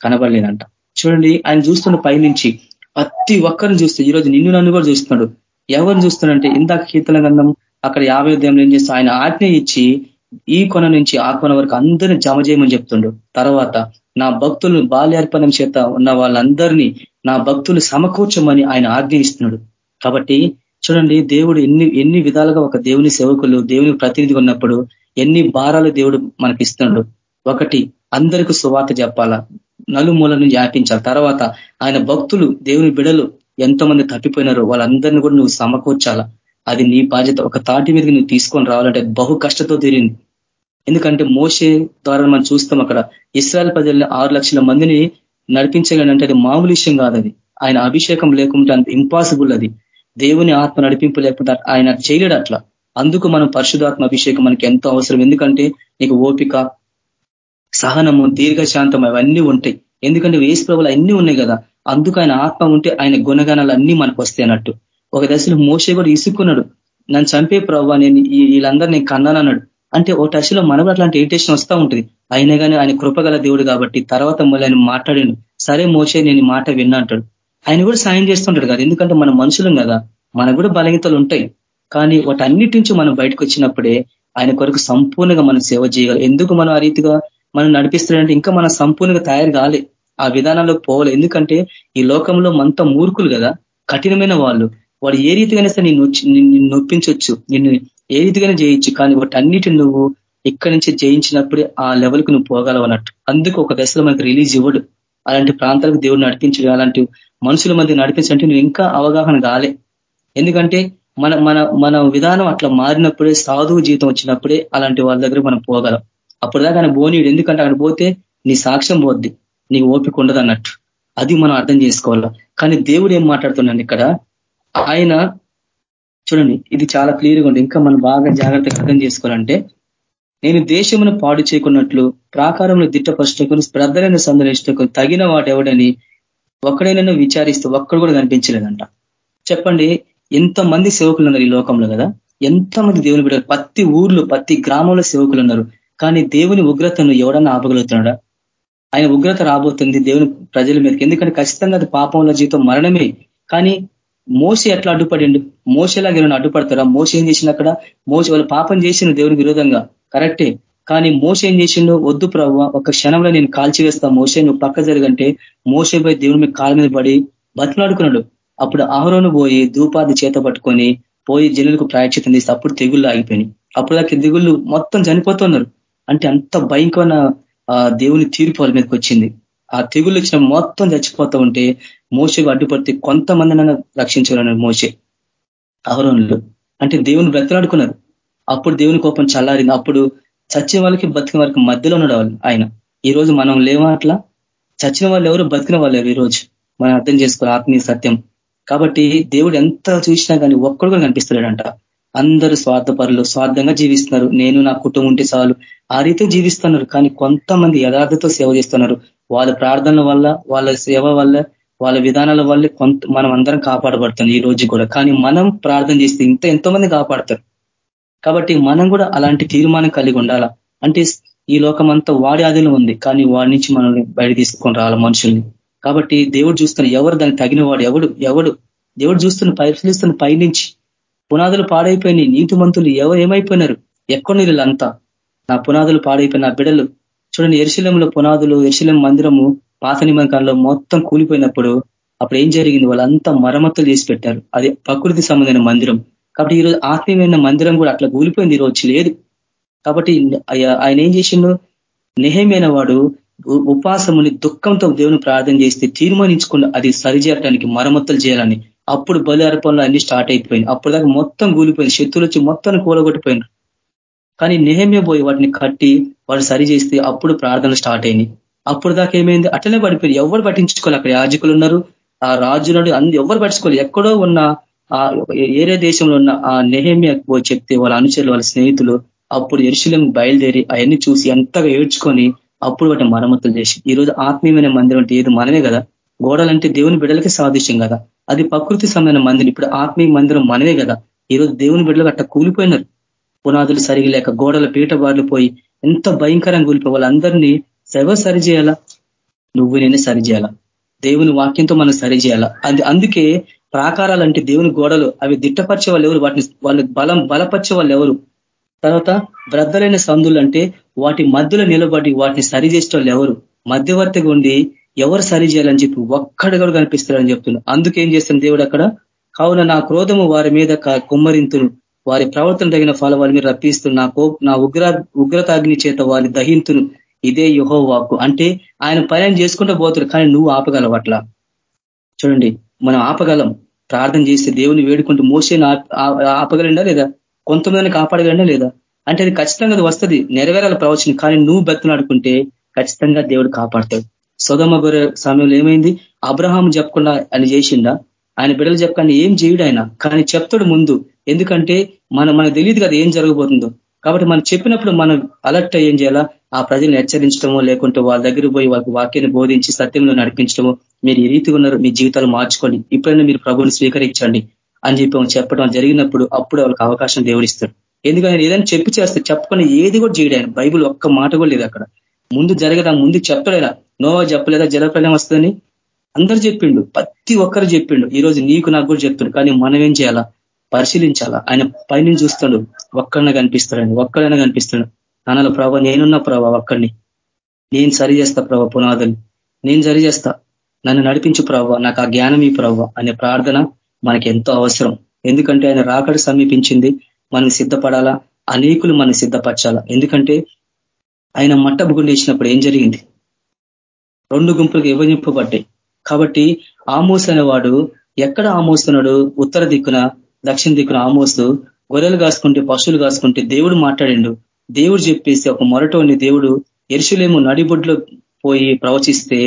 కనబడలేదంట. చూడండి ఆయన చూస్తున్న పైనుంచి ప్రతి ఒక్కరిని చూస్తే ఈరోజు నిన్ను నన్ను కూడా చూస్తున్నాడు. ఎవరిని చూస్తున్నాడంటే ఇందాక కీర్తన గంధం అక్కడ యాభై ఉదయంలో ఏం చేస్తే ఆయన ఆజ్ఞ ఇచ్చి ఈ కొన నుంచి ఆ కొన వరకు అందరిని జమ చేయమని చెప్తుండు. తర్వాత నా భక్తులు బాల్యార్పణం చేత ఉన్న వాళ్ళందరినీ నా భక్తులు సమకూర్చమని ఆయన ఆజ్ఞ ఇస్తున్నాడు. కాబట్టి చూడండి దేవుడు ఎన్ని ఎన్ని విధాలుగా ఒక దేవుని సేవకులు దేవుని ప్రతినిధి ఉన్నప్పుడు ఎన్ని భారాలు దేవుడు మనకి ఇస్తున్నాడు ఒకటి అందరికీ సువార్త చెప్పాలా? నలుమూలను వ్యాపించాలి తర్వాత ఆయన భక్తులు దేవుని బిడలు ఎంతో మంది తప్పిపోయినారో వాళ్ళందరినీ కూడా నువ్వు సమకూర్చాలా? అది నీ బాధ్యత. ఒక తాటి మీదకి నువ్వు తీసుకొని రావాలంటే బహు కష్టతో తీరింది. ఎందుకంటే మోసే ద్వారా మనం చూస్తాం అక్కడ ఇస్రాయల్ ప్రజల్ని ఆరు లక్షల మందిని నడిపించగలంటే అది మామూలు విషయం కాదు అది ఆయన అభిషేకం లేకుంటే అంత ఇంపాసిబుల్ అది. దేవుని ఆత్మ నడిపింపు లేకపోతే ఆయన చేయలేడు అట్లా. అందుకు మనం పరిశుధాత్మ అభిషేకం మనకి ఎంతో అవసరం. ఎందుకంటే నీకు ఓపిక సహనము దీర్ఘశాంతం అవన్నీ ఉంటాయి. ఎందుకంటే వేసు ప్రభులు అన్నీ ఉన్నాయి కదా. అందుకు ఆయన ఆత్మ ఉంటే ఆయన గుణగణాలు అన్నీ మనకు వస్తాయి అన్నట్టు. ఒక దశలో మోసే కూడా ఇసుక్కున్నాడు. నన్ను చంపే ప్రభావ నేను వీళ్ళందరూ నేను కన్నానన్నాడు. అంటే ఒక దశలో మనకు అట్లాంటి ఇరిటేషన్ వస్తూ ఉంటుంది. అయినా కానీ ఆయన కృపగల దేవుడు కాబట్టి తర్వాత మళ్ళీ ఆయన మాట్లాడాడు. సరే మోసే నేను మాట విన్నా అంటాడు. ఆయన కూడా సాయం చేస్తుంటాడు కదా. ఎందుకంటే మన మనుషులం కదా. మనకు కూడా బలహీనతలు ఉంటాయి. కానీ వాటన్నిటి నుంచి మనం బయటకు వచ్చినప్పుడే ఆయన కొరకు సంపూర్ణంగా మనం సేవ చేయగలం. ఎందుకు మనం ఆ రీతిగా మనం నడిపిస్తున్నాడంటే ఇంకా మనం సంపూర్ణంగా తయారు కాలే. ఆ విధానంలో పోవాలి. ఎందుకంటే ఈ లోకంలో మంత మూర్ఖులు కదా. కఠినమైన వాళ్ళు. వాడు ఏ రీతిగానే సరే నిన్ను నొప్పించవచ్చు నిన్ను ఏ రీతిగానే జయించు. కానీ వాటన్నిటిని నువ్వు ఇక్కడి నుంచి జయించినప్పుడే ఆ లెవెల్కి నువ్వు పోగలవు అన్నట్టు అందుకు ఒక దశలో మనకు రిలీజ్ ఇవ్వడు. అలాంటి ప్రాంతాలకు దేవుడు నడిపించడు అలాంటి మనుషుల మధ్య నడిపించంటే నువ్వు ఇంకా అవగాహన కాలే. ఎందుకంటే మన మన మన విధానం అట్లా మారినప్పుడే సాధువు జీవితం వచ్చినప్పుడే అలాంటి వాళ్ళ దగ్గర మనం పోగలం. అప్పుడు దాకా ఆయన బోనీయుడు. ఎందుకంటే అక్కడ పోతే నీ సాక్ష్యం పోద్ది. నీ ఓపిక ఉండదు అన్నట్టు. అది మనం అర్థం చేసుకోవాలి. కానీ దేవుడు ఏం మాట్లాడుతున్నాడు ఇక్కడ? ఆయన చూడండి ఇది చాలా క్లియర్గా ఉంది. ఇంకా మనం బాగా జాగ్రత్తగా అర్థం చేసుకోవాలంటే నేను దేశమును పాడు చేయకున్నట్లు ప్రాకారంలో దిట్టపరచుటకుని శ్రద్ధలను సందర్శించటకు తగిన వాడెవడని ఎవడని ఒక్కడైనా విచారిస్తూ ఒక్కడు కూడా కనిపించలేదంట. చెప్పండి ఎంతమంది సేవకులు ఉన్నారు ఈ లోకంలో కదా? ఎంతమంది దేవుని బిడ్డలు? ప్రతి ఊర్లో ప్రతి గ్రామంలో సేవకులు ఉన్నారు. కానీ దేవుని ఉగ్రతను ఎవడన్నా ఆపగలుగుతున్నాడా? ఆయన ఉగ్రత రాబోతుంది దేవుని ప్రజల మీదకి. ఎందుకంటే ఖచ్చితంగా అది పాపంలో జీవితం మరణమే. కానీ మోస ఎట్లా అడ్డుపడిండు? మోసలాగా ఏమైనా అడ్డుపడతారా? మోస ఏం చేసిన అక్కడ? మోస వాళ్ళు పాపం చేసిన దేవుని విరోధంగా. కరెక్టే. కానీ మోస ఏం చేసిండు? వద్దు ప్రవ్వ ఒక క్షణంలో నేను కాల్చివేస్తా మోసే నువ్వు పక్క జరగంటే మోసే పోయి దేవుని మీద కాళ్ళ మీద పడి బతిలాడుకున్నాడు అప్పుడు ఆహరోను పోయి ధూపాది చేత పట్టుకొని పోయి జనులకు ప్రాయచితం చేస్తే అప్పుడు తెగుళ్ళు ఆగిపోయినాయి. అప్పుడు దాకా దిగుళ్ళు మొత్తం చనిపోతున్నారు. అంటే అంత భయంకరమైన దేవుని తీర్పు వాళ్ళ మీదకి వచ్చింది. ఆ తెగుళ్ళు వచ్చిన మొత్తం చచ్చిపోతూ ఉంటే మోసకు అడ్డుపడితే కొంతమందినైనా రక్షించాలన్నారు మోసే అహరోనులు. అంటే దేవుని బ్రతిలాడుకున్నారు. అప్పుడు దేవుని కోపం చల్లారింది. అప్పుడు చచ్చిన వాళ్ళకి బతికిన వారికి మధ్యలో ఉన్నాడు వాళ్ళు ఆయన. ఈ రోజు మనం లేవా అట్లా? చచ్చిన వాళ్ళు ఎవరు? బతికిన వాళ్ళు ఈ రోజు? మనం అర్థం చేసుకోవాలి ఆత్మీయ సత్యం. కాబట్టి దేవుడు ఎంత చూసినా కానీ ఒక్కడు కూడా కనిపిస్తున్నాడంట అందరూ స్వార్థపరులు స్వార్థంగా జీవిస్తున్నారు. నేను నా కుటుంబం ఉంటే చాలు. ఆ రీతి జీవిస్తున్నారు. కానీ కొంతమంది యథార్థతో సేవ చేస్తున్నారు. వాళ్ళ ప్రార్థనల వల్ల వాళ్ళ సేవ వల్ల వాళ్ళ విధానాల వల్ల కొంత మనం అందరం కాపాడబడుతుంది ఈ రోజు కూడా. కానీ మనం ప్రార్థన చేస్తే ఇంత ఎంతో మంది కాపాడతారు. కాబట్టి మనం కూడా అలాంటి తీర్మానం కలిగి ఉండాలా? అంటే ఈ లోకం అంతా వాడి ఆదిలో ఉంది కానీ వాడి నుంచి మనల్ని బయట తీసుకొని రావాలి మనుషుల్ని. కాబట్టి దేవుడు చూస్తున్న ఎవరు దానికి తగిన వాడు ఎవడు? ఎవడు? దేవుడు చూస్తున్న పరిశీలిస్తున్న పైనుంచి పునాదులు పాడైపోయినాయి నీతి మంతులు ఎవరు ఏమైపోయినారు? ఎక్కడ వీళ్ళంతా నా పునాదులు పాడైపోయిన నా బిడలు. చూడండి ఎరుశలంలో పునాదులు ఎరుశలం మందిరము పాత నిమకాల్లో మొత్తం కూలిపోయినప్పుడు అప్పుడు ఏం జరిగింది? వాళ్ళంతా మరమ్మతులు చేసి పెట్టారు. అది ప్రకృతి సంబంధమైన మందిరం. కాబట్టి ఈరోజు ఆత్మీయమైన మందిరం కూడా అట్లా కూలిపోయింది. ఈరోజు లేదు. కాబట్టి ఆయన ఏం చేసిండు? నిహమైన వాడు ఉపాసముని దుఃఖంతో దేవుని ప్రార్థన చేస్తే తీర్మానించుకున్న అది సరిచేయటానికి మరమ్మతులు చేయాలని అప్పుడు బలి అర్పణలో అన్ని స్టార్ట్ అయిపోయింది అప్పుడు దాకా మొత్తం కూలిపోయింది. శత్రులు వచ్చి మొత్తం కూలగొట్టిపోయినారు. కానీ నిహమ్య పోయి వాటిని కట్టి వాడు సరి చేస్తే అప్పుడు ప్రార్థనలు స్టార్ట్ అయినాయి. అప్పుడు దాకా ఏమైంది? అట్లనే పడిపోయింది. ఎవరు పట్టించుకోవాలి అక్కడ యాజకులు ఉన్నారు. ఆ రాజులను అందు ఎవరు పట్టించుకోవాలి ఎక్కడో ఉన్న ఆ ఏరే దేశంలో ఉన్న ఆ నెహమి పోయి చెప్తే వాళ్ళ అనుచరులు వాళ్ళ స్నేహితులు అప్పుడు ఎరుశలం బయలుదేరి అవన్నీ చూసి ఎంతగా ఏడ్చుకొని అప్పుడు వాటి మరమ్మతులు చేసి ఈరోజు ఆత్మీయమైన మందిరం అంటే ఏది మనమే కదా? గోడలంటే దేవుని బిడ్డలకి సాదృశ్యం కదా? అది ప్రకృతి సమైన మందిరం ఇప్పుడు ఆత్మీయ మందిరం మనమే కదా? ఈరోజు దేవుని బిడ్డలు అట్ట కూలిపోయినారు. పునాదులు సరిగి లేక గోడల పీట బార్లు పోయి ఎంత భయంకరంగా కూలిపోయి వాళ్ళందరినీ సరి సరిచేయాలా నువ్వు నేనే సరిచేయాలా దేవుని వాక్యంతో మనం సరిచేయాలా అది అందుకే ప్రాకారాలు అంటే దేవుని గోడలు అవి దిట్టపరిచే వాళ్ళు ఎవరు? వాటిని వాళ్ళు బలం బలపరిచే వాళ్ళు ఎవరు? తర్వాత బ్రద్దలైన సందులు అంటే వాటి మధ్యలో నిలబడి వాటిని సరి చేసే వాళ్ళు ఎవరు? మధ్యవర్తిగా ఉండి ఎవరు సరి చేయాలని చెప్పి ఒక్కడు కూడా కనిపిస్తారని చెప్తున్నారు అందుకేం చేస్తున్న దేవుడు అక్కడ? కావున నా క్రోధము వారి మీద కుమ్మరింతును. వారి ప్రవర్తన తగిన ఫలం వారి మీద రప్పిస్తూ నా కో నా ఉగ్ర ఉగ్రతాగ్ని చేత వారిని దహింతును. ఇదే యుహో వాక్కు అంటే ఆయన పని చేసుకుంటూ పోతాడు కానీ నువ్వు ఆపగలవు అట్లా చూడండి మనం ఆపగలం. ప్రార్థన చేస్తే దేవుని వేడుకుంటూ మోసేని ఆపగలండా లేదా? కొంతమందిని కాపాడగలండా లేదా? అంటే అది ఖచ్చితంగా అది వస్తుంది. నెరవేరాల ప్రవచనం. కానీ నువ్వు బతుకులాడుకుంటే ఖచ్చితంగా దేవుడు కాపాడతాడు. సొదమ గొర్రె సమయంలో ఏమైంది? అబ్రహాం చెప్పకుండా ఆయన చేసిండా? ఆయన బిడ్డలు చెప్పకుండా ఏం చేయడు ఆయన? కానీ చెప్తాడు ముందు. ఎందుకంటే మన మనకు తెలియదు కదా ఏం జరగబోతుందో. కాబట్టి మనం చెప్పినప్పుడు మనం అలర్ట్ ఏం చేయాలా? ఆ ప్రజలను హెచ్చరించడము లేకుంటే వాళ్ళ దగ్గర పోయి వాళ్ళకి వాక్యాన్ని బోధించి సత్యంలో నడిపించడమో మీరు ఈ రీతిగా ఉన్నారు మీ జీవితాలు మార్చుకోండి. ఇప్పుడైనా మీరు ప్రభుని స్వీకరించండి అని చెప్పి చెప్పడం జరిగినప్పుడు అప్పుడు వాళ్ళకి అవకాశం దేవుడిస్తాడు ఎందుకంటే ఏదైనా చెప్పి చేస్తే చెప్పకుండా ఏది కూడా చేయడు బైబుల్ ఒక్క మాట కూడా లేదు అక్కడ. ముందు జరగదా ముందు చెప్పలేదా నోవా చెప్పలేదా జలప్రలయం వస్తుందని? అందరు చెప్పిండు ప్రతి ఒక్కరు చెప్పిండు. ఈ రోజు నీకు నాకు కూడా చెప్తుండు. కానీ మనం ఏం చేయాలా? పరిశీలించాలా? ఆయన పైన చూస్తాడు ఒక్కడనే కనిపిస్తాడని ఒక్కడైనా కనిపిస్తాడు. నాన్నల ప్రభావ నేనున్న ప్రభావ ఒక్కడిని. నేను సరి చేస్తా ప్రభావ పునాదులు నేను సరి చేస్తా. నన్ను నడిపించు ప్రభావ నాకు ఆ జ్ఞానం ఈ ప్రభావ అనే ప్రార్థన మనకి ఎంతో అవసరం. ఎందుకంటే ఆయన రాకడ సమీపించింది మనం సిద్ధపడాలా? అనేకులు మనం సిద్ధపరచాలా? ఎందుకంటే ఆయన మట్టబుగుండేసినప్పుడు ఏం జరిగింది? రెండు గుంపులకు ఇవ్వనింపబడ్డాయి కాబట్టి ఆమోస్ అనేవాడు ఎక్కడ ఆమోస్తున్నాడు? ఉత్తర దిక్కున దక్షిణ దిక్కున ఆమోస్తూ గొర్రెలు కాసుకుంటే పశువులు కాసుకుంటే దేవుడు మాట్లాడిండు. దేవుడు చెప్పేసి ఒక మొరటోని దేవుడు ఎరుసలేము నడిబొడ్లో పోయి ప్రవచిస్తే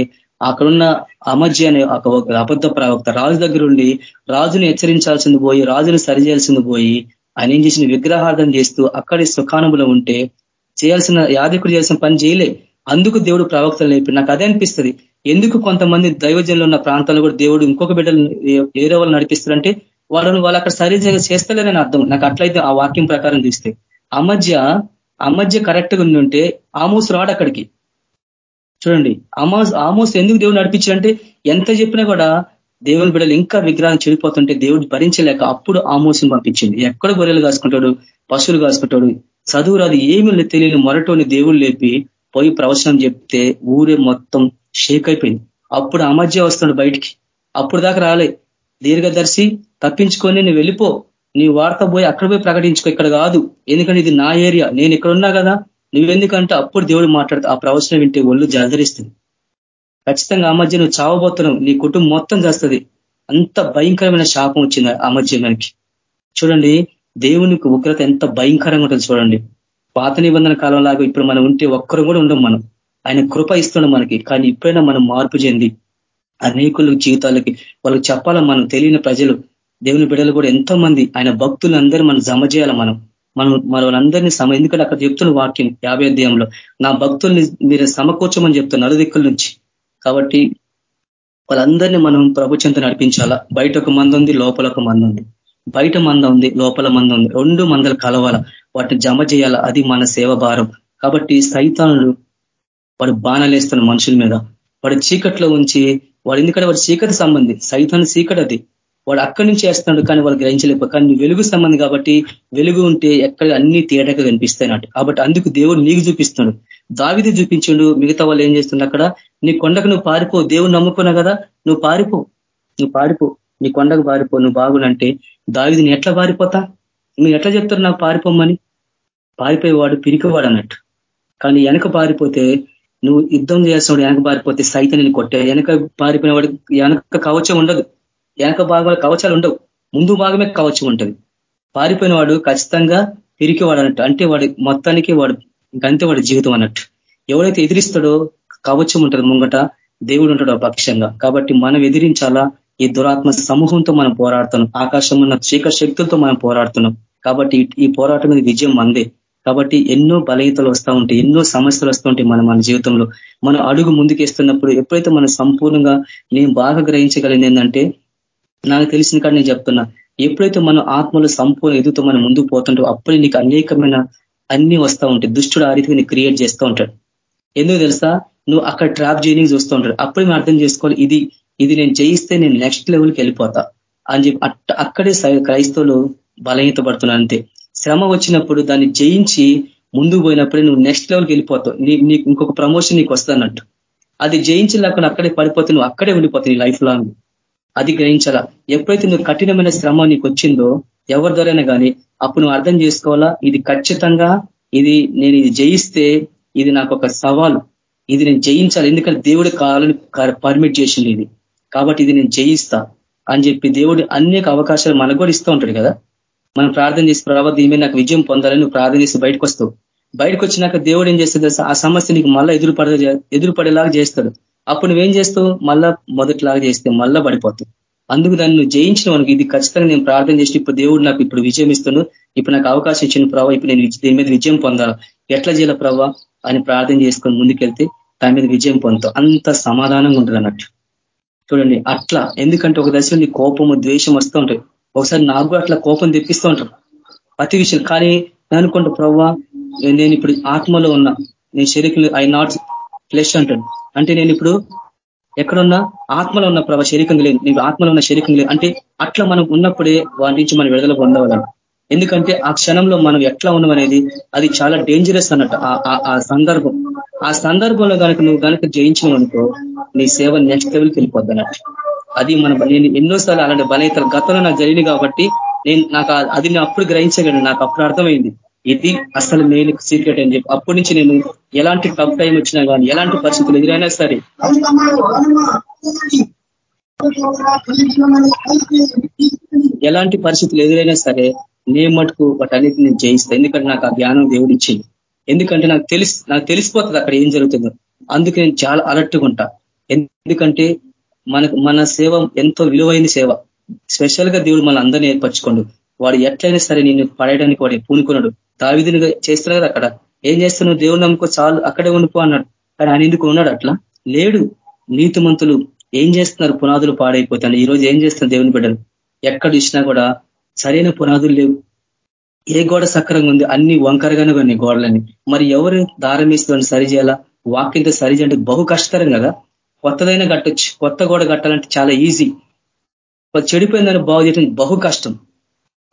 అక్కడున్న అమర్జి అనే ఒక అబద్ధ ప్రవక్త రాజు దగ్గర ఉండి రాజుని హెచ్చరించాల్సింది పోయి రాజుని సరిచేయాల్సింది పోయి ఆయన ఏం చేసిన విగ్రహార్థం చేస్తూ అక్కడి సుఖానుభూలో ఉంటే చేయాల్సిన యాదకుడు చేయాల్సిన పని చేయలే. అందుకు దేవుడు ప్రవక్తలు నేర్పి నాకు అదే అనిపిస్తుంది. ఎందుకు కొంతమంది దైవజనులు ఉన్న ప్రాంతాల్లో కూడా దేవుడు ఇంకొక బిడ్డలు ఏరే వాళ్ళు నడిపిస్తారంటే వాళ్ళని వాళ్ళు అక్కడ సరి చేస్తలేరని అర్థం. నాకు అట్లయితే ఆ వాక్యం ప్రకారం చూస్తే. అమధ్య అమధ్య కరెక్ట్గా ఉంటే ఆమోస్ రాడు అక్కడికి. చూడండి ఆమోస్ ఆమోస్ ఎందుకు దేవుడు నడిపించాడంటే ఎంత చెప్పినా కూడా దేవుని బిడ్డలు ఇంకా విగ్రహం చెడిపోతుంటే దేవుడు భరించలేక అప్పుడు ఆమోసం పంపించింది. ఎక్కడ గొర్రెలు కాసుకుంటాడు పశువులు కాసుకుంటాడు చదువు రాదు ఏమి తెలియని మొరటోని దేవుడు లేపి పోయి ప్రవచనం చెప్తే ఊరే మొత్తం షేక్ అయిపోయింది. అప్పుడు అమధ్య వస్తున్నాడు బయటికి. అప్పుడు దాకా రాలే. దీర్ఘదర్శి తప్పించుకొని నువ్వు వెళ్ళిపో. నీ వార్త పోయి అక్కడ పోయి ప్రకటించుకో. ఇక్కడ కాదు. ఎందుకంటే ఇది నా ఏరియా. నేను ఇక్కడ ఉన్నా కదా. నువ్వెందుకంటే అప్పుడు దేవుడు మాట్లాడుతూ ఆ ప్రవచనం వింటే ఒళ్ళు జలధరిస్తుంది. ఖచ్చితంగా ఆ మధ్య నువ్వు చావబోతున్నావు. నీ కుటుంబం మొత్తం చేస్తుంది. అంత భయంకరమైన శాపం వచ్చింది ఆ మధ్య మనకి. చూడండి దేవునికి ఉగ్రత ఎంత భయంకరంగా ఉంటుంది చూడండి. పాత నిబంధన కాలం లాగా ఇప్పుడు మనం ఉంటే ఒక్కరు కూడా ఉండం మనం. ఆయన కృప ఇస్తున్నాం మనకి. కానీ ఇప్పుడైనా మనం మార్పు చెంది అనేకుల జీవితాలకి వాళ్ళకి చెప్పాలా మనం తెలియని ప్రజలు? దేవుని బిడ్డలు కూడా ఎంతో మంది ఆయన భక్తులందరూ మనం జమ చేయాలి మనం. మనం మనందరినీ సమ ఎందుకంటే అక్కడ చెప్తున్న వాక్యం యాభై అధ్యాయంలో నా భక్తుల్ని మీరు సమకూర్చమని చెప్తున్న నలుదిక్కుల నుంచి. కాబట్టి వాళ్ళందరినీ మనం ప్రభుత్వంతో నడిపించాలా? బయట ఒక మంద ఉంది లోపల ఒక మంద ఉంది. బయట మంద ఉంది లోపల మంద ఉంది. రెండు మందలు కలవాల? వాటిని జమ చేయాలా? అది మన సేవ భారం. కాబట్టి సైతానుడు వాడు బాణలేస్తున్న మనుషుల మీద. వాడు చీకట్లో ఉంచి వాడు ఎందుకంటే వాడు చీకటి సంబంధి. సైతాన్ చీకటి అది. వాడు అక్కడి నుంచి వేస్తున్నాడు కానీ వాళ్ళు గ్రహించలేక కానీ వెలుగు సంబంధం కాబట్టి వెలుగు ఉంటే ఎక్కడ అన్ని తేడాగా కనిపిస్తాయి కాబట్టి అందుకు దేవుడు నీకు చూపిస్తున్నాడు. దావిది చూపించిండు మిగతా వాళ్ళు ఏం చేస్తున్నా అక్కడ? నీ కొండకు నువ్వు పారిపో దేవుడు నమ్ముకున్నా కదా నువ్వు పారిపో. నువ్వు పారిపో. నీ కొండకు పారిపో నువ్వు బాగునంటే దావిదిని ఎట్లా పారిపోతా? నువ్వు ఎట్లా చెప్తారు నాకు పారిపోమ్మని పారిపోయేవాడు పిరికివాడు అన్నట్టు. కానీ వెనక పారిపోతే నువ్వు యుద్ధం చేస్తున్నాడు వెనక పారిపోతే సైతం నేను కొట్టే వెనక పారిపోయిన వాడు వెనక కవచం ఉండదు. వెనక భాగంలో కవచాలు ఉండవు. ముందు భాగమే కవచం ఉంటుంది. పారిపోయిన వాడు ఖచ్చితంగా పిరికివాడు అన్నట్టు అంటే వాడు మొత్తానికి వాడు ఇంకంతే వాడి జీవితం అన్నట్టు. ఎవరైతే ఎదిరిస్తాడో కవచం ఉంటుంది ముంగట దేవుడు ఉంటాడు పక్షంగా. కాబట్టి మనం ఎదిరించాలా? ఈ దురాత్మ సమూహంతో మనం పోరాడుతున్నాం. ఆకాశం ఉన్న చీకర శక్తులతో మనం పోరాడుతున్నాం. కాబట్టి ఈ పోరాటం మీద విజయం మందే. కాబట్టి ఎన్నో బలహీతలు వస్తూ ఉంటాయి ఎన్నో సమస్యలు వస్తూ ఉంటాయి మన మన జీవితంలో. మనం అడుగు ముందుకేస్తున్నప్పుడు ఎప్పుడైతే మనం సంపూర్ణంగా నేను బాగా గ్రహించగలిగింది ఏంటంటే నాకు తెలిసిన కాడ నేను చెప్తున్నా. ఎప్పుడైతే మనం ఆత్మలు సంపూర్ణ ఎదుగుతూ మనం ముందుకు పోతుంటో అప్పుడే నీకు అనేకమైన అన్ని వస్తూ ఉంటాయి. దుష్టుడు ఆ రీతిగా నీకు క్రియేట్ చేస్తూ ఉంటాడు. ఎందుకు తెలుసా? నువ్వు అక్కడ ట్రాప్ చేయడానికి చూస్తూ ఉంటాడు. అప్పుడు మేము అర్థం చేసుకోవాలి ఇది ఇది నేను జయిస్తే నేను నెక్స్ట్ లెవెల్కి వెళ్ళిపోతా. అని చెప్పి అక్కడే క్రైస్తవులు బలహీతపడుతున్నారు అంతే. శ్రమ వచ్చినప్పుడు దాన్ని జయించి ముందుకు పోయినప్పుడే నువ్వు నెక్స్ట్ లెవెల్కి వెళ్ళిపోతావు. నీ నీకు ఇంకొక ప్రమోషన్ నీకు వస్తానట్టు అది జయించలేకుండా అక్కడే పడిపోతే నువ్వు అక్కడే ఉండిపోతావు నీ లైఫ్ లాంగ్ అది గ్రహించాలా? ఎప్పుడైతే నువ్వు కఠినమైన శ్రమ నీకు వచ్చిందో ఎవరి ద్వారైనా కానీ అప్పుడు నువ్వు అర్థం చేసుకోవాలా? ఇది ఖచ్చితంగా ఇది నేను ఇది జయిస్తే ఇది నాకు ఒక సవాలు. ఇది నేను జయించాలి. ఎందుకంటే దేవుడు కావాలని పర్మిట్ చేసింది ఇది. కాబట్టి ఇది నేను జయిస్తా అని చెప్పి దేవుడు అనేక అవకాశాలు మనకు కూడా ఇస్తూ ఉంటాడు కదా? మనం ప్రార్థన చేసి ప్రభావ దీని నాకు విజయం పొందాలని నువ్వు ప్రార్థన చేసి బయటకు వస్తావు. బయటకు వచ్చినాక దేవుడు ఏం చేస్తుంది ఆ సమస్య నీకు మళ్ళీ ఎదురుపడ ఎదురుపడేలాగా చేస్తాడు. అప్పుడు నువ్వేం చేస్తావు? మళ్ళా మొదటిలాగా చేస్తే మళ్ళా పడిపోతావు. అందుకు దాన్ని నువ్వు జయించిన మనకి ఇది ఖచ్చితంగా నేను ప్రార్థన చేసి ఇప్పుడు దేవుడు నాకు ఇప్పుడు విజయం ఇస్తాను ఇప్పుడు నాకు అవకాశం ఇచ్చిన ప్రభావ ఇప్పుడు నేను దీని మీద విజయం పొందాలి. ఎట్లా చేయాల ప్రభావ అని ప్రార్థన చేసుకొని ముందుకెళ్తే దాని మీద విజయం పొందుతావు. అంత సమాధానంగా ఉంటుంది అన్నట్టు. చూడండి అట్లా. ఎందుకంటే ఒక దశలో నీ కోపము ద్వేషం వస్తూ ఉంటాయి. ఒకసారి నాకు అట్లా కోపం తెప్పిస్తూ ఉంటారు. ప్రతి విషయం. కానీ అనుకుంటా ప్రవ్వా నేను ఇప్పుడు ఆత్మలో ఉన్నా. నేను శరీరంలో ఐ నాట్ ఫ్లెష్ అంటాను. అంటే నేను ఇప్పుడు ఎక్కడున్నా ఆత్మలో ఉన్న ప్రభావ శరీరం లేదు నీకు ఆత్మలో ఉన్న శరీరం లేదు అంటే అట్లా మనం ఉన్నప్పుడే వాటి నుంచి మనం విడుదల పొందవలం ఎందుకంటే ఆ క్షణంలో మనం ఎట్లా ఉన్నాం అనేది అది చాలా డేంజరస్ అన్నట్టు ఆ సందర్భం. ఆ సందర్భంలో కనుక నువ్వు కనుక జయించినవనుకో నీ సేవ నెక్స్ట్ లెవెల్కి వెళ్ళిపోద్ది అన్నట్టు. అది మన నేను ఎన్నోసార్లు అలాంటి బలహీతలు గతంలో నాకు జరిగింది కాబట్టి నేను నాకు అది నేను అప్పుడు గ్రహించగలను. నాకు అప్పుడు అర్థమైంది. ఇది అసలు మెయిన్ సీక్రెట్ అని చెప్పి. అప్పటి నుంచి నేను ఎలాంటి టఫ్ టైం వచ్చినా కానీ ఎలాంటి పరిస్థితులు ఎదురైనా సరే. ఎలాంటి పరిస్థితులు ఎదురైనా సరే నేను మటుకు వాటన్నిటి నేను జయిస్తాను ఎందుకంటే నాకు ఆ జ్ఞానం దేవుడు ఇచ్చింది. ఎందుకంటే నాకు తెలిసి నాకు తెలిసిపోతుంది అక్కడ ఏం జరుగుతుందో. అందుకే నేను చాలా అలర్ట్గా ఉంటా. ఎందుకంటే మనకు మన సేవ ఎంతో విలువైన సేవ. స్పెషల్గా దేవుడు మన అందరినీ ఏర్పరచుకోండు. వాడు ఎట్లయినా సరే నేను పడేయడానికి వాడు పూనుకున్నాడు. దావిదిని చేస్తున్నారు అక్కడ? ఏం చేస్తున్నావు? దేవుడు నమ్ముకో చాలు అక్కడే ఉండిపో అన్నాడు. కానీ ఆయన ఎందుకు ఉన్నాడు అట్లా? లేడు. నీతిమంతులు ఏం చేస్తున్నారు? పునాదులు పాడైపోతాను. ఈ రోజు ఏం చేస్తున్నారు దేవుని బిడ్డలు? ఎక్కడ ఇచ్చినా కూడా సరైన పునాదులు లేవు. ఏ గోడ సక్రంగా ఉంది? అన్ని వంకరగానే ఉన్నాయి గోడలని మరి ఎవరు దారం వేస్తుందని సరి చేయాలా? వాక్యంతో సరి చేయాలంటే బహు కష్టతరం కదా? కొత్తదైనా కట్టొచ్చు. కొత్త గోడ కట్టాలంటే చాలా ఈజీ చెడిపోయిందని బాగు చేయడం బహు కష్టం.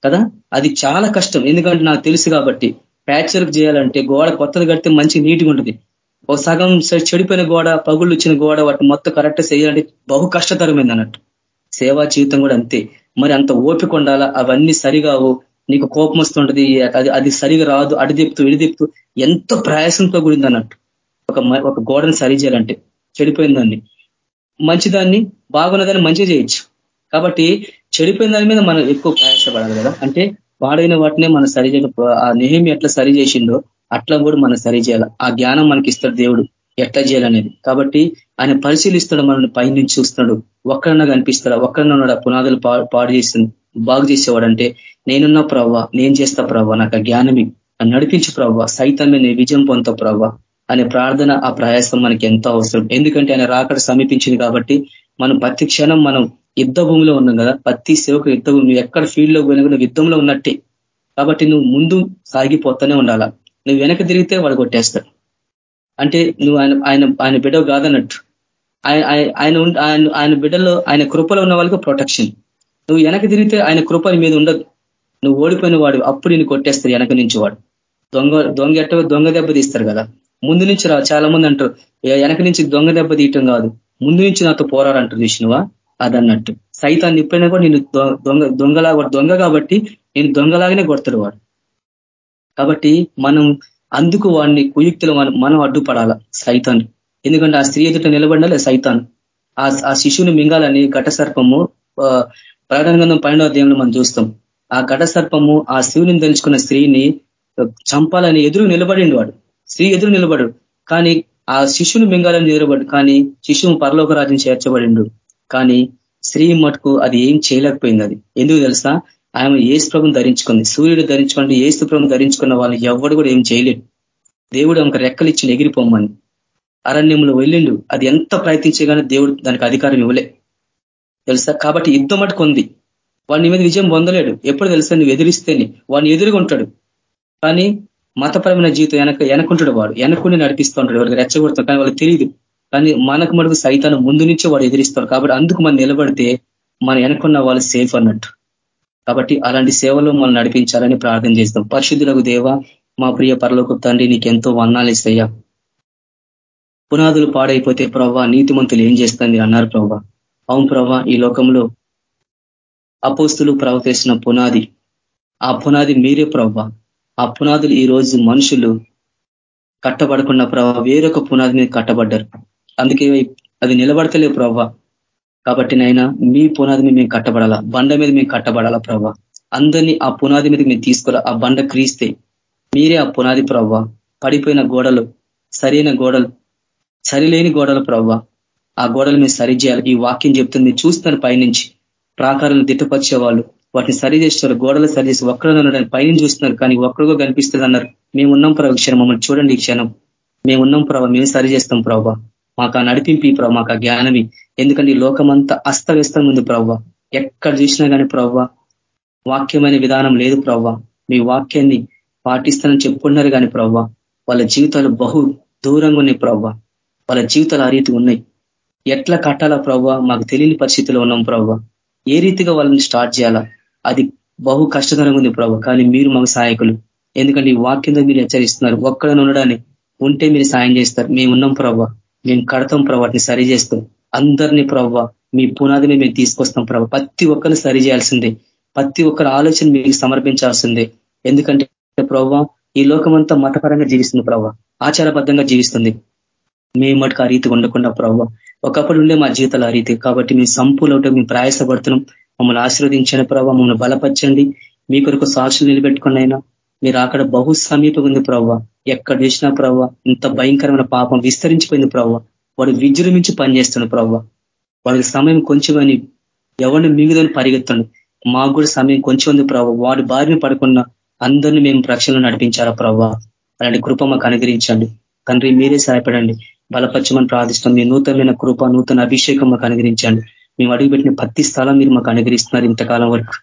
కదా? అది చాలా కష్టం. ఎందుకంటే నాకు తెలుసు కాబట్టి. ప్యాచ్ వర్క్ చేయాలంటే గోడ కొత్తది కడితే మంచి నీట్గా ఉంటుంది. ఒక సగం చెడిపోయిన గోడ పగుళ్ళు వచ్చిన గోడ వాటిని మొత్తం కరెక్ట్ చేయాలంటే బహు కష్టతరమైంది అన్నట్టు. సేవా జీవితం కూడా అంతే. మరి అంత ఓపిక ఉండాలా? అవన్నీ సరిగావు నీకు కోపం వస్తుంటుంది. అది అది సరిగా రాదు. అడిదిప్తూ ఇడిదిప్తూ ఎంతో ప్రయాసంతో కూడింది అన్నట్టు. ఒక ఒక గోడను సరి చేయాలంటే చెడిపోయిందాన్ని మంచిదాన్ని బాగున్నదాన్ని మంచిగా చేయొచ్చు. కాబట్టి చెడిపోయిన దాని మీద మనం ఎక్కువ ప్రయాసపడాలి కదా. అంటే వాడైన వాటినే మనం సరి ఆ నిహిమి ఎట్లా సరి చేసిందో అట్లా కూడా మనం సరి చేయాలి. ఆ జ్ఞానం మనకి ఇస్తాడు దేవుడు ఎట్లా చేయాలనేది. కాబట్టి ఆయన పరిశీలిస్తాడు మనల్ని పైనుంచి చూస్తున్నాడు. ఒక్కడన్నా కనిపిస్తాడా? ఒక్కడన్నా ఉన్నాడు? పునాదులు పాడు చేస్తుంది బాగు చేసేవాడు అంటే నేనున్న ప్రవ్వ నేను చేస్తా ప్రవ్వ నాకు ఆ జ్ఞానమి నడిపించు ప్రవ్వ సైతమే నేను విజయం పొందుతా ప్రవ్వ అనే ప్రార్థన ఆ ప్రయాసం మనకి ఎంతో అవసరం. ఎందుకంటే ఆయన రాకడ సమీపించింది కాబట్టి మనం ప్రతి క్షణం మనం యుద్ధ భూమిలో ఉన్నాం కదా ప్రతి సేవకు యుద్ధ భూమి ఎక్కడ ఫీల్డ్లో పోయినా నువ్వు యుద్ధంలో ఉన్నట్టే. కాబట్టి నువ్వు ముందు సాగిపోతూనే ఉండాలా? నువ్వు వెనక తిరిగితే వాడు కొట్టేస్తాడు. అంటే నువ్వు ఆయన ఆయన ఆయన బిడ్డ కాదన్నట్టు. ఆయన ఆయన ఆయన బిడ్డలో ఆయన కృపలో ఉన్న వాళ్ళకి ప్రొటెక్షన్ నువ్వు వెనక తిరిగితే ఆయన కృప మీద ఉండదు. నువ్వు ఓడిపోయిన వాడు అప్పుడు నేను కొట్టేస్తారు వెనక నుంచి వాడు. దొంగ దొంగ ఎట్ట దొంగ దెబ్బ తీస్తారు కదా. ముందు నుంచి రా చాలా మంది అంటారు వెనక నుంచి దొంగ దెబ్బ తీయటం కాదు. ముందు నుంచి నాతో పోరాడంటారు విష్ణువా అదన్నట్టు. సైతాన్ని ఎప్పుడైనా కూడా నేను దొంగ దొంగలా దొంగ కాబట్టి నేను దొంగలాగానే కొడతాడు వాడు. కాబట్టి మనం అందుకు వాడిని కుయుక్తులు మనం మనం అడ్డుపడాల? సైతాన్. ఎందుకంటే ఆ స్త్రీ ఎదుట నిలబడాలి సైతాన్. ఆ శిశువుని మింగాలని ఘట సర్పము ప్రకటన గంధం పన్నెండవ దేవుని మనం చూస్తాం. ఆ ఘట సర్పము ఆ శివుని తెలుసుకున్న స్త్రీని చంపాలని ఎదురు నిలబడిండు వాడు. స్త్రీ ఎదురు నిలబడు. కానీ ఆ శిశువుని మింగాలని నిలబడు. కానీ శిశువు పరలోక రాజ్యం చేర్చబడిండు. కానీ స్త్రీ మటుకు అది ఏం చేయలేకపోయింది అది. ఎందుకు తెలుసా? ఆమె ఏసు ప్రభుని ధరించుకుంది. సూర్యుడు ధరించుకుంటే ఏసు ప్రభుని ధరించుకున్న వాళ్ళు ఎవడు కూడా ఏం చేయలేడు. దేవుడు ఆమెకు రెక్కలు ఇచ్చి ఎగిరిపోమ్మని అరణ్యంలో వెళ్ళిండు. అది ఎంత ప్రయత్నించగానే దేవుడు దానికి అధికారం ఇవ్వలే. తెలుసా? కాబట్టి యుద్ధం మటుకు ఉంది. వాడిని మీద విజయం పొందలేడు. ఎప్పుడు తెలుసా? నువ్వు ఎదిరిస్తేనే. వాడిని ఎదురుకుంటాడు కానీ మతపరమైన జీవితం వెనక వెనకుంటాడు వాడు. వెనకుండి నడిపిస్తూ ఉంటాడు. ఎవరికి రెచ్చగొడతాడు కానీ వాళ్ళకి తెలియదు కానీ మనకు మటుకు సైతాన్ని ముందు నుంచే వాడు ఎదిరిస్తాడు. కాబట్టి అందుకు మనం నిలబడితే మన వెనకున్న వాళ్ళు సేఫ్ అన్నట్టు. కాబట్టి అలాంటి సేవలు మనం నడిపించాలని ప్రార్థన చేస్తాం. పరిశుద్ధులకు దేవ మా ప్రియ పరలోక తండ్రి నీకెంతో వన్నాలు ఇస్తాయ్యా. పునాదులు పాడైపోతే ప్రభా నీతిమంతులు ఏం చేస్తుంది అన్నారు ప్రభా అవును ప్రభా ఈ లోకంలో అపోస్తులు ప్రవర్తిస్తున్న పునాది ఆ పునాది మీరే ప్రభా ఆ పునాదులు ఈ రోజు మనుషులు కట్టబడకుండా ప్రభావ వేరొక పునాది మీద కట్టబడ్డారు. అందుకే అది నిలబడతలేవు ప్రభా కాబట్టి నైనా మీ పునాది మీద మేము కట్టబడాలా? బండ మీద మేము కట్టబడాలా ప్రభా అందరినీ ఆ పునాది మీద మేము తీసుకురా. ఆ బండ క్రీస్తే. మీరే ఆ పునాది ప్రవ్వ. పడిపోయిన గోడలు సరైన గోడలు సరిలేని గోడలు ప్రవ్వ. ఆ గోడలు మీరు సరి చేయాలి. ఈ వాక్యం చెప్తుంది మీరు చూస్తున్నారు పైనుంచి. ప్రాకారాలను తిట్టుపరిచే వాళ్ళు వాటిని సరి చేస్తారు గోడలు సరి చేసి ఒక్కడని ఉండడానికి పైన చూస్తున్నారు. కానీ ఒక్కరుగా కనిపిస్తుంది అన్నారు. మేము ఉన్నాం ప్రభు క్షణం. మమ్మల్ని చూడండి ఈ క్షణం. మేము ఉన్నాం ప్రభావ మేము సరి చేస్తాం ప్రభావ మాకు ఆ నడిపింపి ప్రభావ మాకు ఆ జ్ఞానమి. ఎందుకంటే ఈ లోకమంతా అస్తవ్యస్తంగా ఉంది ప్రవ్వ ఎక్కడ చూసినా కానీ ప్రవ్వ వాక్యమైన విధానం లేదు ప్రవ్వ మీ వాక్యాన్ని పాటిస్తానని చెప్పుకున్నారు కానీ ప్రవ్వ వాళ్ళ జీవితాలు బహు దూరంగా ఉన్నాయి ప్రవ్వ వాళ్ళ జీవితాలు ఆ రీతి ఉన్నాయి. ఎట్లా కట్టాలా ప్రవ్వ మాకు తెలియని పరిస్థితిలో ఉన్నాం ప్రవ్వ ఏ రీతిగా వాళ్ళని స్టార్ట్ చేయాలా? అది బహు కష్టతరంగా ఉంది ప్రభావ కానీ మీరు మాకు సహాయకులు. ఎందుకంటే ఈ వాక్యంలో మీరు హెచ్చరిస్తున్నారు. ఒక్కడని ఉండడాన్ని ఉంటే మీరు సాయం చేస్తారు. మేము ఉన్నాం ప్రభావ మేము కడతాం ప్రభావ వాటిని సరి చేస్తాం. అందరినీ ప్రవ్వ మీ పునాదిని మేము తీసుకొస్తాం ప్రభావ ప్రతి ఒక్కరిని సరి చేయాల్సిందే. ప్రతి ఒక్కరి ఆలోచన మీకు సమర్పించాల్సిందే. ఎందుకంటే ప్రవ్వ ఈ లోకమంతా మతపరంగా జీవిస్తుంది ప్రవ్వ ఆచారబద్ధంగా జీవిస్తుంది. మేము మటుకు ఆ రీతి ఉండకుండా ప్రవ్వ ఒకప్పుడు ఉండే మా జీవితాలు ఆ రీతి. కాబట్టి మేము సంపూలవుట మేము ప్రయాసపడుతున్నాం. మమ్మల్ని ఆశీర్వదించిన ప్రభావ మమ్మల్ని బలపరచండి. మీ కొరకు సాక్షులు నిలబెట్టుకుని అయినా మీరు అక్కడ బహు సమీపం ఉంది ప్రవ్వ. ఎక్కడ చూసినా ప్రవ్వ ఇంత భయంకరమైన పాపం విస్తరించిపోయింది ప్రవ్వ. వాడు విజృంభించి పనిచేస్తున్నాడు ప్రవ్వ. వాడికి సమయం కొంచెమని ఎవరిని మిగుదని పరిగెత్తండు. మాకు కూడా సమయం కొంచెం ఉంది ప్రభావ వాడి బారిన పడకుండా అందరినీ మేము రక్షణలో నడిపించాలా ప్రవ్వ? అలాంటి కృప మాకు అనుగ్రహించండి. తండ్రి మీరే సహాయపడండి. బలపరచమని ప్రార్థిస్తాం మీ నూతనమైన కృప నూతన అభిషేకం మాకు అనుగ్రహించండి. మేము అడుగుపెట్టిన ప్రతి స్థలం మీరు మాకు అనుగ్రహిస్తున్నారు ఇంతకాలం వరకు.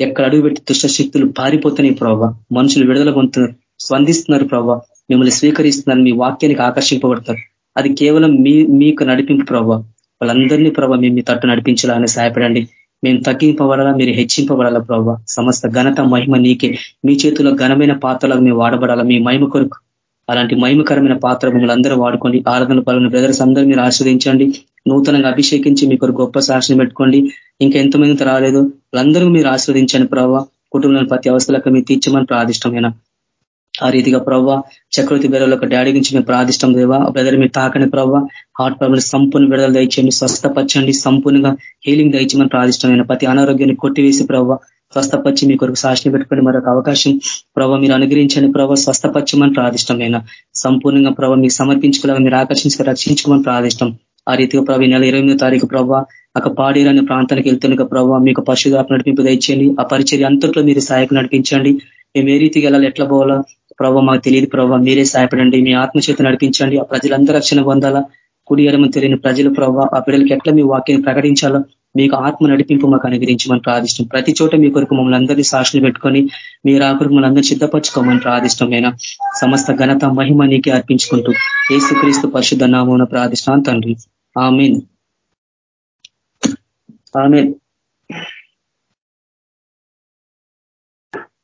ఎక్కడ అడుగుపెట్టి దుష్ట శక్తులు పారిపోతున్నాయి ప్రభావ మనుషులు విడుదల పొందుతున్నారు. స్పందిస్తున్నారు ప్రభావ మిమ్మల్ని స్వీకరిస్తున్నారు. మీ వాక్యానికి ఆకర్షింపబడతారు. అది కేవలం మీ మీకు నడిపింపు ప్రభావ వాళ్ళందరినీ ప్రభావ మేము మీ తట్టు నడిపించాలని సహాయపడండి. మేము తగ్గింపబడాలా? మీరు హెచ్చింపబడాలా ప్రభావ సమస్త ఘనత మహిమ నీకే. మీ చేతిలో ఘనమైన పాత్రలకు మేము వాడబడాలా? మీ మహిమ కొరకు అలాంటి మహిమకరమైన పాత్ర మిమ్మల్ని అందరూ వాడుకోండి. ఆరాధన పాల్గొన్న బ్రదర్స్ అందరూ మీరు ఆశ్రదించండి నూతనంగా అభిషేకించి మీకు గొప్ప సాక్షిని పెట్టుకోండి. ఇంకా ఎంతమంది రాలేదు. వాళ్ళందరూ మీరు ఆస్వాదించండి ప్రభావ. కుటుంబంలోని ప్రతి అవస్థలకు మీరు తీర్చమని ప్రాదిష్టమైన ఆ రీతిగా ప్రవ్వ చక్రవర్తి బెదర్ల ఒక డాడీ గురించి మేము ప్రార్థిష్టం దేవా. బ్రదర్ మీరు తాకని ప్రవ్వ హార్ట్ ప్రాబ్లం సంపూర్ణ విడుదల దయచేయండి. స్వస్థపరచండి. సంపూర్ణంగా హీలింగ్ దయచేయమని ప్రార్థిష్టమైన ప్రతి అనారోగ్యాన్ని కొట్టివేసి ప్రవ్వ స్వస్థపచ్చి మీ కొరకు సాక్షిని పెట్టుకుని మరొక అవకాశం ప్రభావ మీరు అనుగ్రహించండి ప్రభావ స్వస్థపచ్చమని ప్రార్థిష్టమైన సంపూర్ణంగా ప్రభావ మీకు సమర్పించుకోలేక మీరు ఆకర్షించుకు రక్షించుకోమని ప్రార్థిష్టం. ఆ రీతిగా ప్రభావ నెల ఇరవై తారీఖు ప్రభావ ఒక అనే ప్రాంతానికి వెళ్తున్న ప్రభావ మీకు పరిశుధాత్మ నడిపింపు దయచేయండి. ఆ పరిచర్య అంతట్లో మీరు సహాయకు నడిపించండి. మేము ఏ రీతికి వెళ్ళాలి ఎట్లా పోవాలా ప్రభావ మాకు తెలియదు ప్రభావ మీరే సహాయపడండి. మీ ఆత్మచేత నడిపించండి. ఆ ప్రజలందరూ రక్షణ పొందాలా? కుడి ఎడమని తెలియని ప్రజలు ప్రభావ ఆ పిల్లలకి ఎట్లా మీ వాక్యాన్ని ప్రకటించాలో? మీకు ఆత్మ నడిపింపు మాకు అనుగ్రహించమని ప్రార్థిష్టం ప్రతి చోట మీ కొరకు మమ్మల్ని అందరినీ సాక్షులు పెట్టుకొని మీరు ఆ కొరకు మమ్మల్ని అందరూ సిద్ధపరచుకోమని ప్రార్థిష్టమైన సమస్త ఘనత మహిమ నీకే అర్పించుకుంటూ ఏసుక్రీస్తు పరిశుద్ధ నామం ప్రార్థిష్టాన్ తండ్రి. ఆమెన్. ఆమెన్.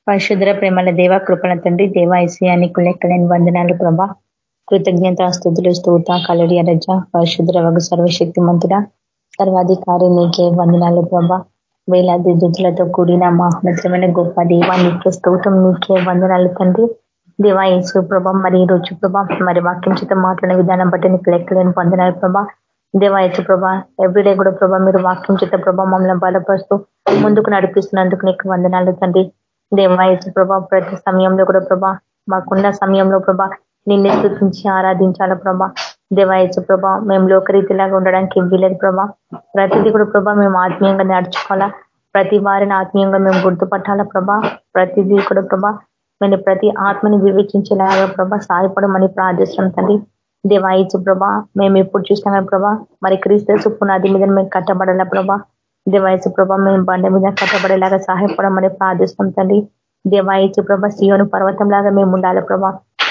పరిశుద్ర ప్రేమల దేవ కృపణ తండ్రి దేవ లెక్కలేని వందనాలు ప్రభా. కృతజ్ఞత స్థుతులు స్తూత కలడి రజ. పరిశుద్ర వగు సర్వశక్తి మంతుడా సర్వాధికారి నీకే వందనాలు ప్రభా. వేలాది దుద్దులతో కూడిన మహోన్నతమైన గొప్ప దేవా నీకే స్తోత్రం నీకే వందనాలు తండ్రి. దేవా యేసు ప్రభా మరి ఈ రోజు ప్రభా మరి వాక్యం చేత మాట్లాడిన విధానం బట్టి నీకు లెక్కలేని వందనాలు ప్రభా. దేవా యేసు ప్రభా ఎవ్రీడే కూడా ప్రభా మీరు వాక్యం చేత ప్రభా మమ్మల్ని బలపరుస్తూ ముందుకు నడిపిస్తున్నందుకు నీకు వందనాలు తండ్రి. దేవాయచు ప్రభా ప్రతి సమయంలో కూడా ప్రభా మాకున్న సమయంలో ప్రభా నిన్నే స్థుతించి ఆరాధించాల ప్రభా. దేవాయచ ప్రభా మేము లోకరీతిలాగా ఉండడానికి వీలేదు ప్రభా. ప్రతిదీ కూడా ప్రభా మేము ఆత్మీయంగా నడుచుకోవాలా. ప్రతి వారిని ఆత్మీయంగా మేము గుర్తుపట్టాలా ప్రభా. ప్రతిదీ కూడా ప్రభా మేము ప్రతి ఆత్మని వివేచించేలాగా ప్రభా సాయపడమని ప్రార్థిస్తాం తండ్రి. దేవాయచు ప్రభా మేము ఎప్పుడు చూసినా ప్రభా మరి క్రీస్తు పునాది మీద మేము కట్టబడాలా ప్రభా. దేవాయచు ప్రభా మేము బండ మీద కట్టబడేలాగా సహాయపడమని ప్రార్థిస్తాం తండ్రి. దేవాయచు ప్రభ సియోను పర్వతం లాగా మేము ఉండాలి ప్రభా.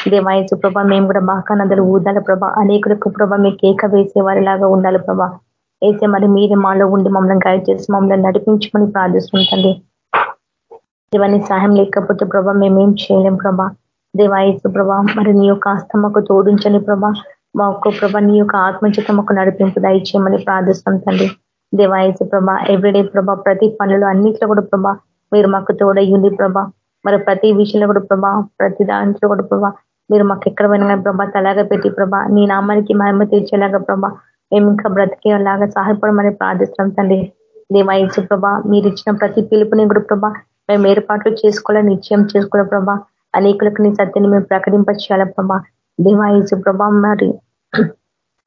దేవాయచు ప్రభ మేము కూడా బాకా నదులు ఊదాల ప్రభ అనేకులకు ప్రభ మీ కేక వేసేవారిలాగా ఉండాలి ప్రభా. అయితే మరి మీరు మాలో ఉండి మమ్మల్ని గైడ్ చేసి మమ్మల్ని నడిపించమని ప్రార్థిస్తుంటండి ఇవన్నీ సహాయం లేకపోతే ప్రభా మేమేం చేయలేం ప్రభా. దేవాయసు ప్రభా మరి నీ యొక్క ఆస్తమకు తోడించని ప్రభా. మా ఒక్క ప్రభా నీ యొక్క ఆత్మచిత మాకు నడిపింపు దయచేయమని ప్రార్థిస్తాం తండ్రి. దేవాయసు ప్రభా ఎవ్రీడే ప్రభా ప్రతి పనులు అన్నిట్లో కూడా ప్రభా మీరు మాకు తోడయ్యుంది ప్రభా. మరి ప్రతి విషయంలో కూడా ప్రభా ప్రతి దాంట్లో కూడా ప్రభా మీరు మాకు ఎక్కడ పోయినా ప్రభా తలాగా పెట్టి ప్రభా నీ నామానికి మహిమ తీర్చేలాగా ప్రభా మేము ఇంకా బ్రతికేలాగా సహాయపడమని ప్రార్థిస్తున్నాం తండ్రి. దేవాయసు ప్రభా మీరు ఇచ్చిన ప్రతి పిలుపుని కూడా ప్రభా మేము ఏర్పాట్లు చేసుకోవాలని నిశ్చయం చేసుకోవాలి ప్రభా. అనేకులకు నీ సత్యని మేము ప్రకటింప చేయాల ప్రభా దేవాయసు ప్రభా మరి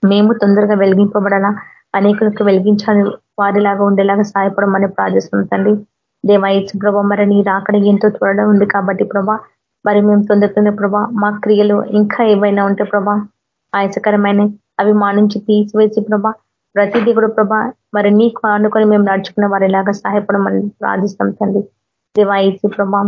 మేము తొందరగా వెలిగింపబడాలా అనేకులకు వెలిగించాలి వారిలాగా ఉండేలాగా సహాయపడమని ప్రార్థిస్తున్నాం తండ్రి. దేవాయసు ప్రభా మరి నీ రాకడ ఎంతో త్వరలో ఉంది కాబట్టి ప్రభా మరి మేము తొందరతోనే ప్రభా మా క్రియలు ఇంకా ఏవైనా ఉంటే ప్రభా ఆయాసకరమైన అవి మా నుంచి తీసివేసి ప్రభా ప్రతిదీ కూడా ప్రభా మరి నీకు ఆనుకొని మేము నడుచుకున్న వారిలాగా సహాయపడమని ప్రార్థిస్తాం తండ్రి. దేవాయసు ప్రభా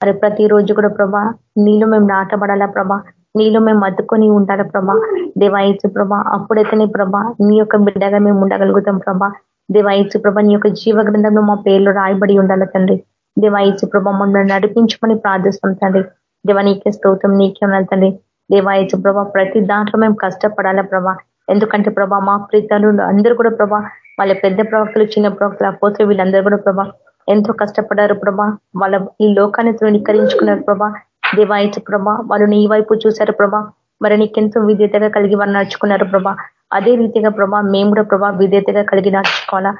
మరి ప్రతిరోజు కూడా ప్రభా నీళ్ళు మేము నాటబడాలా ప్రభా నీళ్ళు మేము అతుకొని ఉండాలా ప్రభా దేవాయసు ప్రభా అప్పుడైతేనే ప్రభా నీ యొక్క బిడ్డగా మేము ఉండగలుగుతాం ప్రభా దేవాయసు ప్రభా నీ యొక్క జీవ గ్రంథంలో మా పేర్లు రాయబడి ఉండాలి తండ్రి. దేవాయసు ప్రభా మమ్మల్ని నడిపించుకొని ప్రార్థిస్తాం తండ్రి. దేవా నీకే స్తోత్రం నీకే వెళ్తండి దేవా దేవాయసు ప్రభా ప్రతి దాంట్లో మేము కష్టపడాలా ప్రభా. ఎందుకంటే ప్రభా మా ప్రీతలు అందరూ కూడా ప్రభా వాళ్ళ పెద్ద ప్రవక్తలు చిన్న ప్రవక్తలు అపోతే వీళ్ళందరూ కూడా ప్రభా ఎంతో కష్టపడారు ప్రభా. వాళ్ళ ఈ లోకాన్ని ధృవీకరించుకున్నారు ప్రభా. దేవాయచ ప్రభా వాళ్ళు నీ వైపు చూశారు ప్రభా. మరి నీకెంతో విధేతగా కలిగి వారు నడుచుకున్నారు ప్రభా. అదే రీతిగా ప్రభా మేము కూడా ప్రభా విధేతగా కలిగి నడుచుకోవాలా.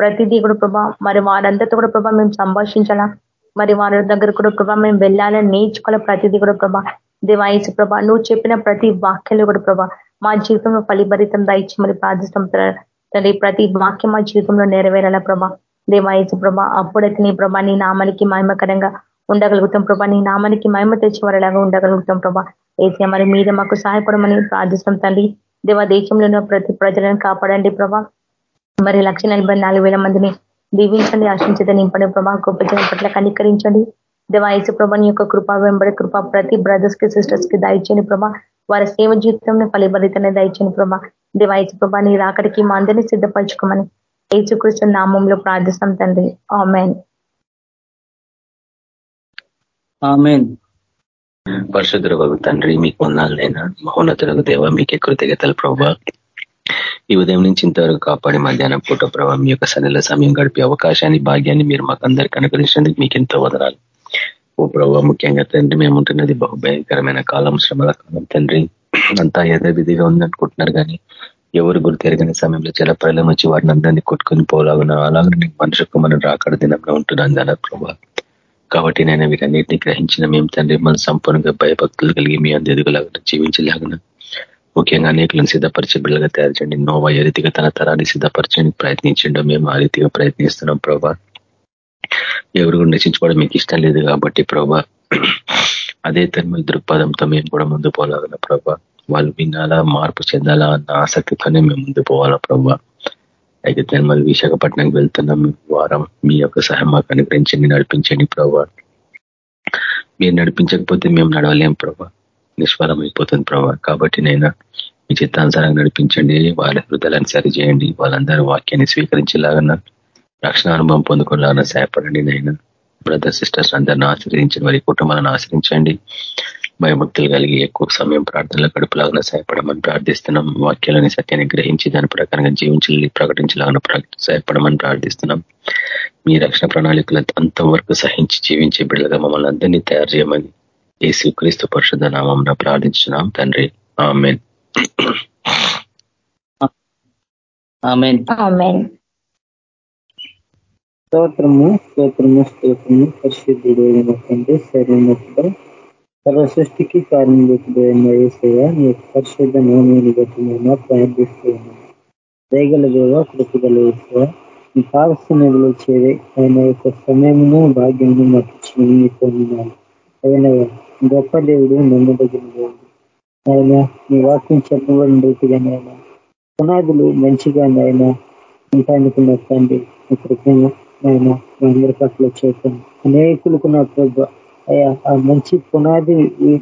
ప్రతిదీ కూడా ప్రభా మరి వారందరితో కూడా ప్రభా మేము సంభాషించాలా? మరి వారి దగ్గర కూడా ప్రభా మేము వెళ్ళాలని నేర్చుకోవాలి ప్రతిదీ కూడా ప్రభా? దేవాయసు ప్రభా నువ్వు చెప్పిన ప్రతి వాక్యాలు కూడా ప్రభా మా జీవితంలో ఫలిభరితం మరి ప్రార్థిస్తాం తండ్రి ప్రతి వాక్యం మా జీవితంలో నెరవేరాలా ప్రభా? దేవాయసు ప్రభా అప్పుడైతే నీ ప్రభా నీ నామానికి మహిమకరంగా ఉండగలుగుతాం ప్రభా. నీ నామానికి మహిమ తెచ్చేవారిలాగా ఉండగలుగుతాం ప్రభా. ఏసీ మరి మీద మాకు సహాయపడమని ప్రార్థిస్తాం తండ్రి దేవా దేశంలో ప్రతి ప్రజలను కాపాడండి ప్రభా. మరి లక్ష మందిని దీవించండి ఆశించదని నింపండి ప్రభా గొప్ప జనం పట్ల కనికరించండి. దేవాయసు ప్రభాని యొక్క కృప వెంబడి కృప ప్రతి బ్రదర్స్కి సిస్టర్స్కి దయచేని ప్రభా. వారి సేవ జీవితంలో ఫలిభరితనే దయచేని ప్రభా. దేవాయసు ప్రభా నీ రాకడికి మా అందరినీ సిద్ధపరచుకోమని ఏసుకృష్ణ నామంలో ప్రార్థిస్తాం తండ్రి. ఆమెన్. పరిశుద్ధ బాబు తండ్రి మీకు వందాలైనా మహోన్నతులకు దేవ మీకే కృతజ్ఞతలు ప్రభావ ఈ ఉదయం నుంచి ఇంతవరకు కాపాడి మధ్యాహ్నం పూట ప్రభావ మీ యొక్క సన్నిలో సమయం గడిపే అవకాశాన్ని భాగ్యాన్ని మీరు మాకు అందరికీ అనుగ్రహించినందుకు మీకు ఎంతో వదనాలు. ఓ ప్రభావ ముఖ్యంగా తండ్రి మేము ఉంటున్నది బహుభయంకరమైన కాలం శ్రమల కాలం తండ్రి. అంతా యథవిధిగా ఉందనుకుంటున్నారు కానీ ఎవరు గురి తిరగని సమయంలో చాలా ప్రళయం వచ్చి వాటిని అందరినీ కొట్టుకొని పోలాగున అలాగే నీకు మనుషుకు మనం రాకడ దినంలో ఉంటున్నాను దాని ప్రభావ కాబట్టి నేను వీటన్నిటిని గ్రహించిన మేము తండ్రి మన సంపూర్ణంగా భయభక్తులు కలిగి మీ అందెదుగులాగా ముఖ్యంగా అనేకులను సిద్ధపరిచే బిడ్డలుగా తయారు చేయండి. నోవా ఏ రీతిగా తన తరాన్ని సిద్ధపరచడానికి ప్రయత్నించండో మేము ఆ రీతిగా ప్రయత్నిస్తున్నాం ప్రభా. ఎవరు కూడా నశించుకోవడం మీకు ఇష్టం లేదు కాబట్టి ప్రభా. అదే తన్మల దృక్పథంతో మేము కూడా ముందు పోలాగల ప్రభా. వాళ్ళు వినాలా మార్పు చెందాలా అన్న ఆసక్తితోనే మేము ముందు పోవాలా ప్రభా. అయితే తన్మల్ విశాఖపట్నంకి వెళ్తున్నాం వారం మీ యొక్క సహాయం మాకు అనుగ్రహించండి నడిపించండి ప్రభా. మీరు నడిపించకపోతే మేము నడవలేం ప్రభా. నిష్ఫలం ప్రభా. కాబట్టి నైనా మీ చిత్తానుసారంగా నడిపించండి వాళ్ళ హృదయాలను సరిచేయండి వాళ్ళందరూ వాక్యాన్ని స్వీకరించేలాగా రక్షణ అనుభవం పొందుకోవాలన్నా సహాయపడండి నైనా. బ్రదర్ సిస్టర్స్ అందరిని ఆశ్రయించండి వారి కుటుంబాలను ఆశ్రయించండి. భయభక్తులు కలిగి ఎక్కువ సమయం ప్రార్థనలో గడుపులాగా సహాయపడమని ప్రార్థిస్తున్నాం. వాక్యాలని సత్యాన్ని గ్రహించి దాని ప్రకారంగా జీవించాలి ప్రకటించలాగా సహాయపడమని ప్రార్థిస్తున్నాం. మీ రక్షణ ప్రణాళికలు అంతవరకు సహించి జీవించే బిడ్డలుగా మమ్మల్ని అందరినీ తయారు చేయమని ఏ శ్రీక్రీస్తు పరిషత్ నామం ప్రార్థించున్నాం తండ్రి. ఆమెన్. స్తోత్రము స్తోత్రము స్తోత్రము పరిశుద్ధుడు తండ్రి సరైనప్పుడు సర్వ సృష్టికి కారణభూతుడైన నీ పరిశుద్ధ నామాన్ని బట్టి మేము ప్రార్థిస్తూ ఉన్నాం దయగల దేవ కృపగల మీ పాదసన్నిధిలో చేరే ఆయన యొక్క సమయమును భాగ్యము మాకు మీకు ఆయన గొప్ప దేవుడు నమ్మదగిన దేవుడు ఆయన నీ వాక్యం చెప్పబడిన రీతిగా ఆయన పునాదులు మంచిగా ఆయన ఉంటానుకున్న తండ్రి కృపంగా ఆయన అందరి పట్ల చేస్తాను అనేకులకు నా ప్రభు అయ్యా ఆ మంచి పునాది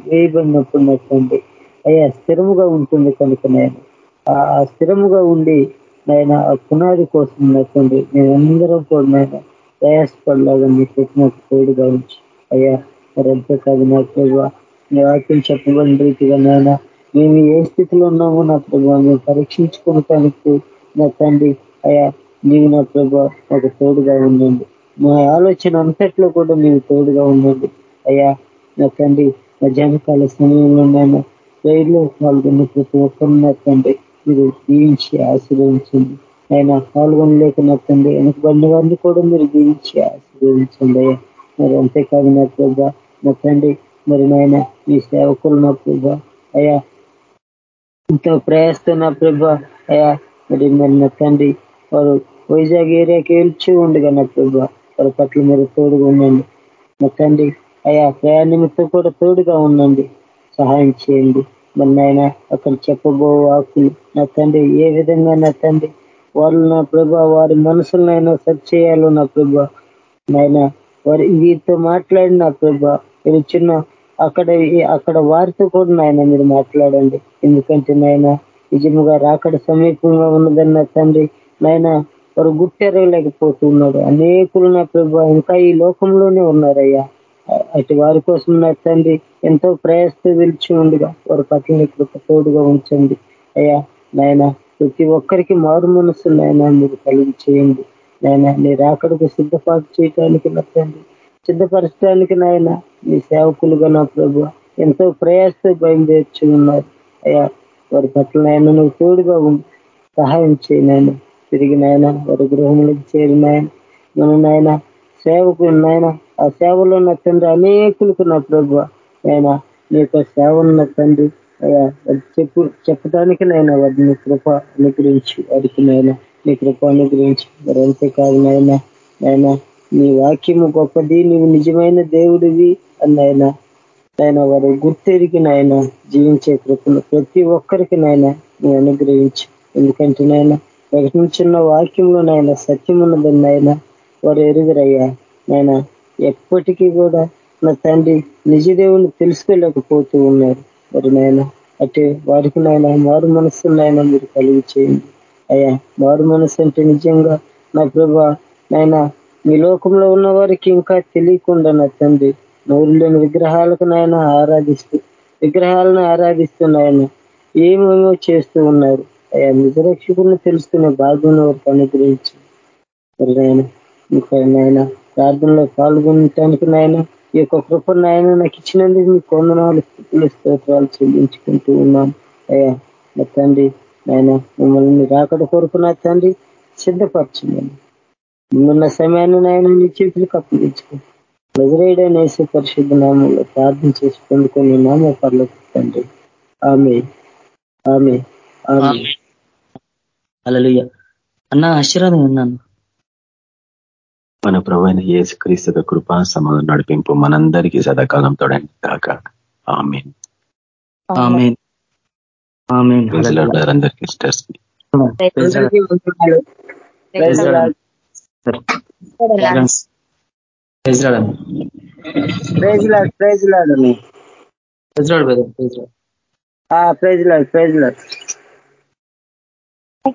వేయబడినప్పుడు తండ్రి అయ్యా స్థిరముగా ఉంటుంది కనుక నేను ఆ స్థిరముగా ఉండి నాయన ఆ పునాది కోసం నచ్చండి మేమందరం కూడా నాయన ప్రయాసపడలాగా మీ పెట్టినట్టు తోడుగా ఉంచి. అయ్యా మరి అంతే కాదు నా ప్రభావ మీ వాక్యం చెప్పబడిన రీతిగా నాయన మేము ఏ స్థితిలో ఉన్నామో నా ప్రభావ మేము పరీక్షించుకోవటానికి నా తండ్రి అయ్యా నీవు నా ప్రభావ ఒక తోడుగా ఉండండి. మా ఆలోచన అంతట్లో కూడా నీవు తోడుగా ఉండండి. అయ్యా నా తండ్రి మధ్యాహ్నకాల సమయంలో నేను రైల్లో పాల్గొన్న ప్రతి ఒక్కరు నా తండ్రి మీరు దీవించి ఆశీర్వదించండి. ఆయన పాల్గొనలేకున్న తండ్రి వెనకబడిన వారిని కూడా మీరు దీవించి ఆశీర్వదించండి. అయ్యా మరి అంతేకాదు నా ప్రభా నా తండ్రి మరి నాయన మీ సేవకులు నా ప్రభా అయ్యా ఎంతో ప్రయాసతో నా ప్రభా అయా మరి మరి నా తండ్రి వారు వైజాగ్ ఏరియాకి వెళ్చి ఉండగా నా ప్రభా వారి పట్ల మీరు తోడుగా ఉండండి. నా తండ్రి అయ్యా కూడా తోడుగా ఉండండి. సహాయం చేయండి. మరి నాయన అక్కడ చెప్పబో ఆకులు నా తండ్రి ఏ విధంగా నా తండ్రి వాళ్ళు నా ప్రభా వారి మనసులనైనా సెట్ చేయాలో నా ప్రభా. నాయన వారి వీరితో మాట్లాడిన ప్రభా మీరు చిన్న అక్కడ అక్కడ వారితో కూడా నాయన మీరు మాట్లాడండి. ఎందుకంటే నాయన నిజముగా రాకడ సమీపంగా ఉన్నదన్న తండ్రి నాయన వారు గుట్టెరగలేకపోతున్నాడు. అనేకులు నా ప్రభు ఇంకా ఈ లోకంలోనే ఉన్నారయ్యా. అటు వారి కోసం నా తండ్రి ఎంతో ప్రయాసతో పిలిచి ఉండగా. వారి పట్ల కృప తోడుగా ఉంచండి. అయ్యా నాయన ప్రతి ఒక్కరికి మారు మనసు నాయన మీరు కలిగి చేయండి. నాయన నీ రాకడకు సిద్ధపాటు చేయడానికి నా తండ్రి సిద్ధపరచడానికి నాయన మీ సేవకులుగా నా ప్రభు ఎంతో ప్రయాసతో బయలుదేర్చి ఉన్నారు. అయ్యా వారి పట్ల నాయన నువ్వు తోడుగా సహాయం చేయనాయన తిరిగి నాయన వారి గృహంలోకి చేరినాయన మన నాయన సేవకు నాయన ఆ సేవలో ఉన్న తండ్రి అనేకులకు నా ప్రభు. ఆయన నీ యొక్క సేవలున్న తండ్రి అయ్యా చెప్పు చెప్పడానికి నాయన వారిని కృప అనుగ్రహించి. వారికి నాయన నీ కృప అనుగ్రహించి. మరి అంతేకాదు నాయన. నాయన నీ వాక్యము గొప్పది నీవు నిజమైన దేవుడివి అన్నాయన. నాయన వారు గుర్తెరిగి నాయన జీవించే కృపను ప్రతి ఒక్కరికి నాయన నీ అనుగ్రహించు. ఎందుకంటే నాయన ప్రకటించిన వాక్యంలో నాయన సత్యం ఉన్నదని నాయన వారు ఎరుగురయ్యా. నాయన ఎప్పటికీ కూడా నా తండ్రి నిజ దేవుని తెలుసుకోలేకపోతూ ఉన్నారు. మరి నాయన అంటే వారికి నాయన మారు మనస్సు నాయన మీరు కలిగి చేయండి. అయ్యా మారు మనసు అంటే నిజంగా నా ప్రభా నాయన మీ లోకంలో ఉన్న వారికి ఇంకా తెలియకుండా నా తండ్రి నోరు లేని విగ్రహాలకు నాయన ఆరాధిస్తూ విగ్రహాలను ఆరాధిస్తున్నాయని నాయన ఏమేమో చేస్తూ ఉన్నారు. అయ్యా నిజరక్షకుని తెలుసుకునే భాగ్యం వారికి అనుగ్రహించి. మరి నాయన నాయన ప్రార్థనలో పాల్గొనటానికి నాయన ఈ యొక్క కృపను నాయన నాకు ఇచ్చినందుకు మీ కొందనాలు స్థితులు స్తోత్రాలు చెల్లించుకుంటూ ఉన్నాను అయ్యా నా తండ్రి నాయన మిమ్మల్ని రాకడ కొరకు నా తండ్రి సిద్ధపరచమని ముందున్న సమయాన్ని నాయన నీ చేతులకు అప్పగించుకో నజరేడైన వేసే పరిశుద్ధ నామంలో ప్రార్థన చేసి పొందుకొని నామ పర్లకు తండ్రి. ఆమె ఆమె ఆమె అలలుయ్య అన్న ఆశీర్వాదం ఉన్నాను మన ప్రవైన యేసు క్రీస్తు కృపా సమాధానం నడిపింపు మనందరికీ సదాకాలం తోడండి కాక ఆమె ఆమెన్. ఆమెన్. అందరికీ స్టర్స్ ప్రైజ్ అని. Praise rod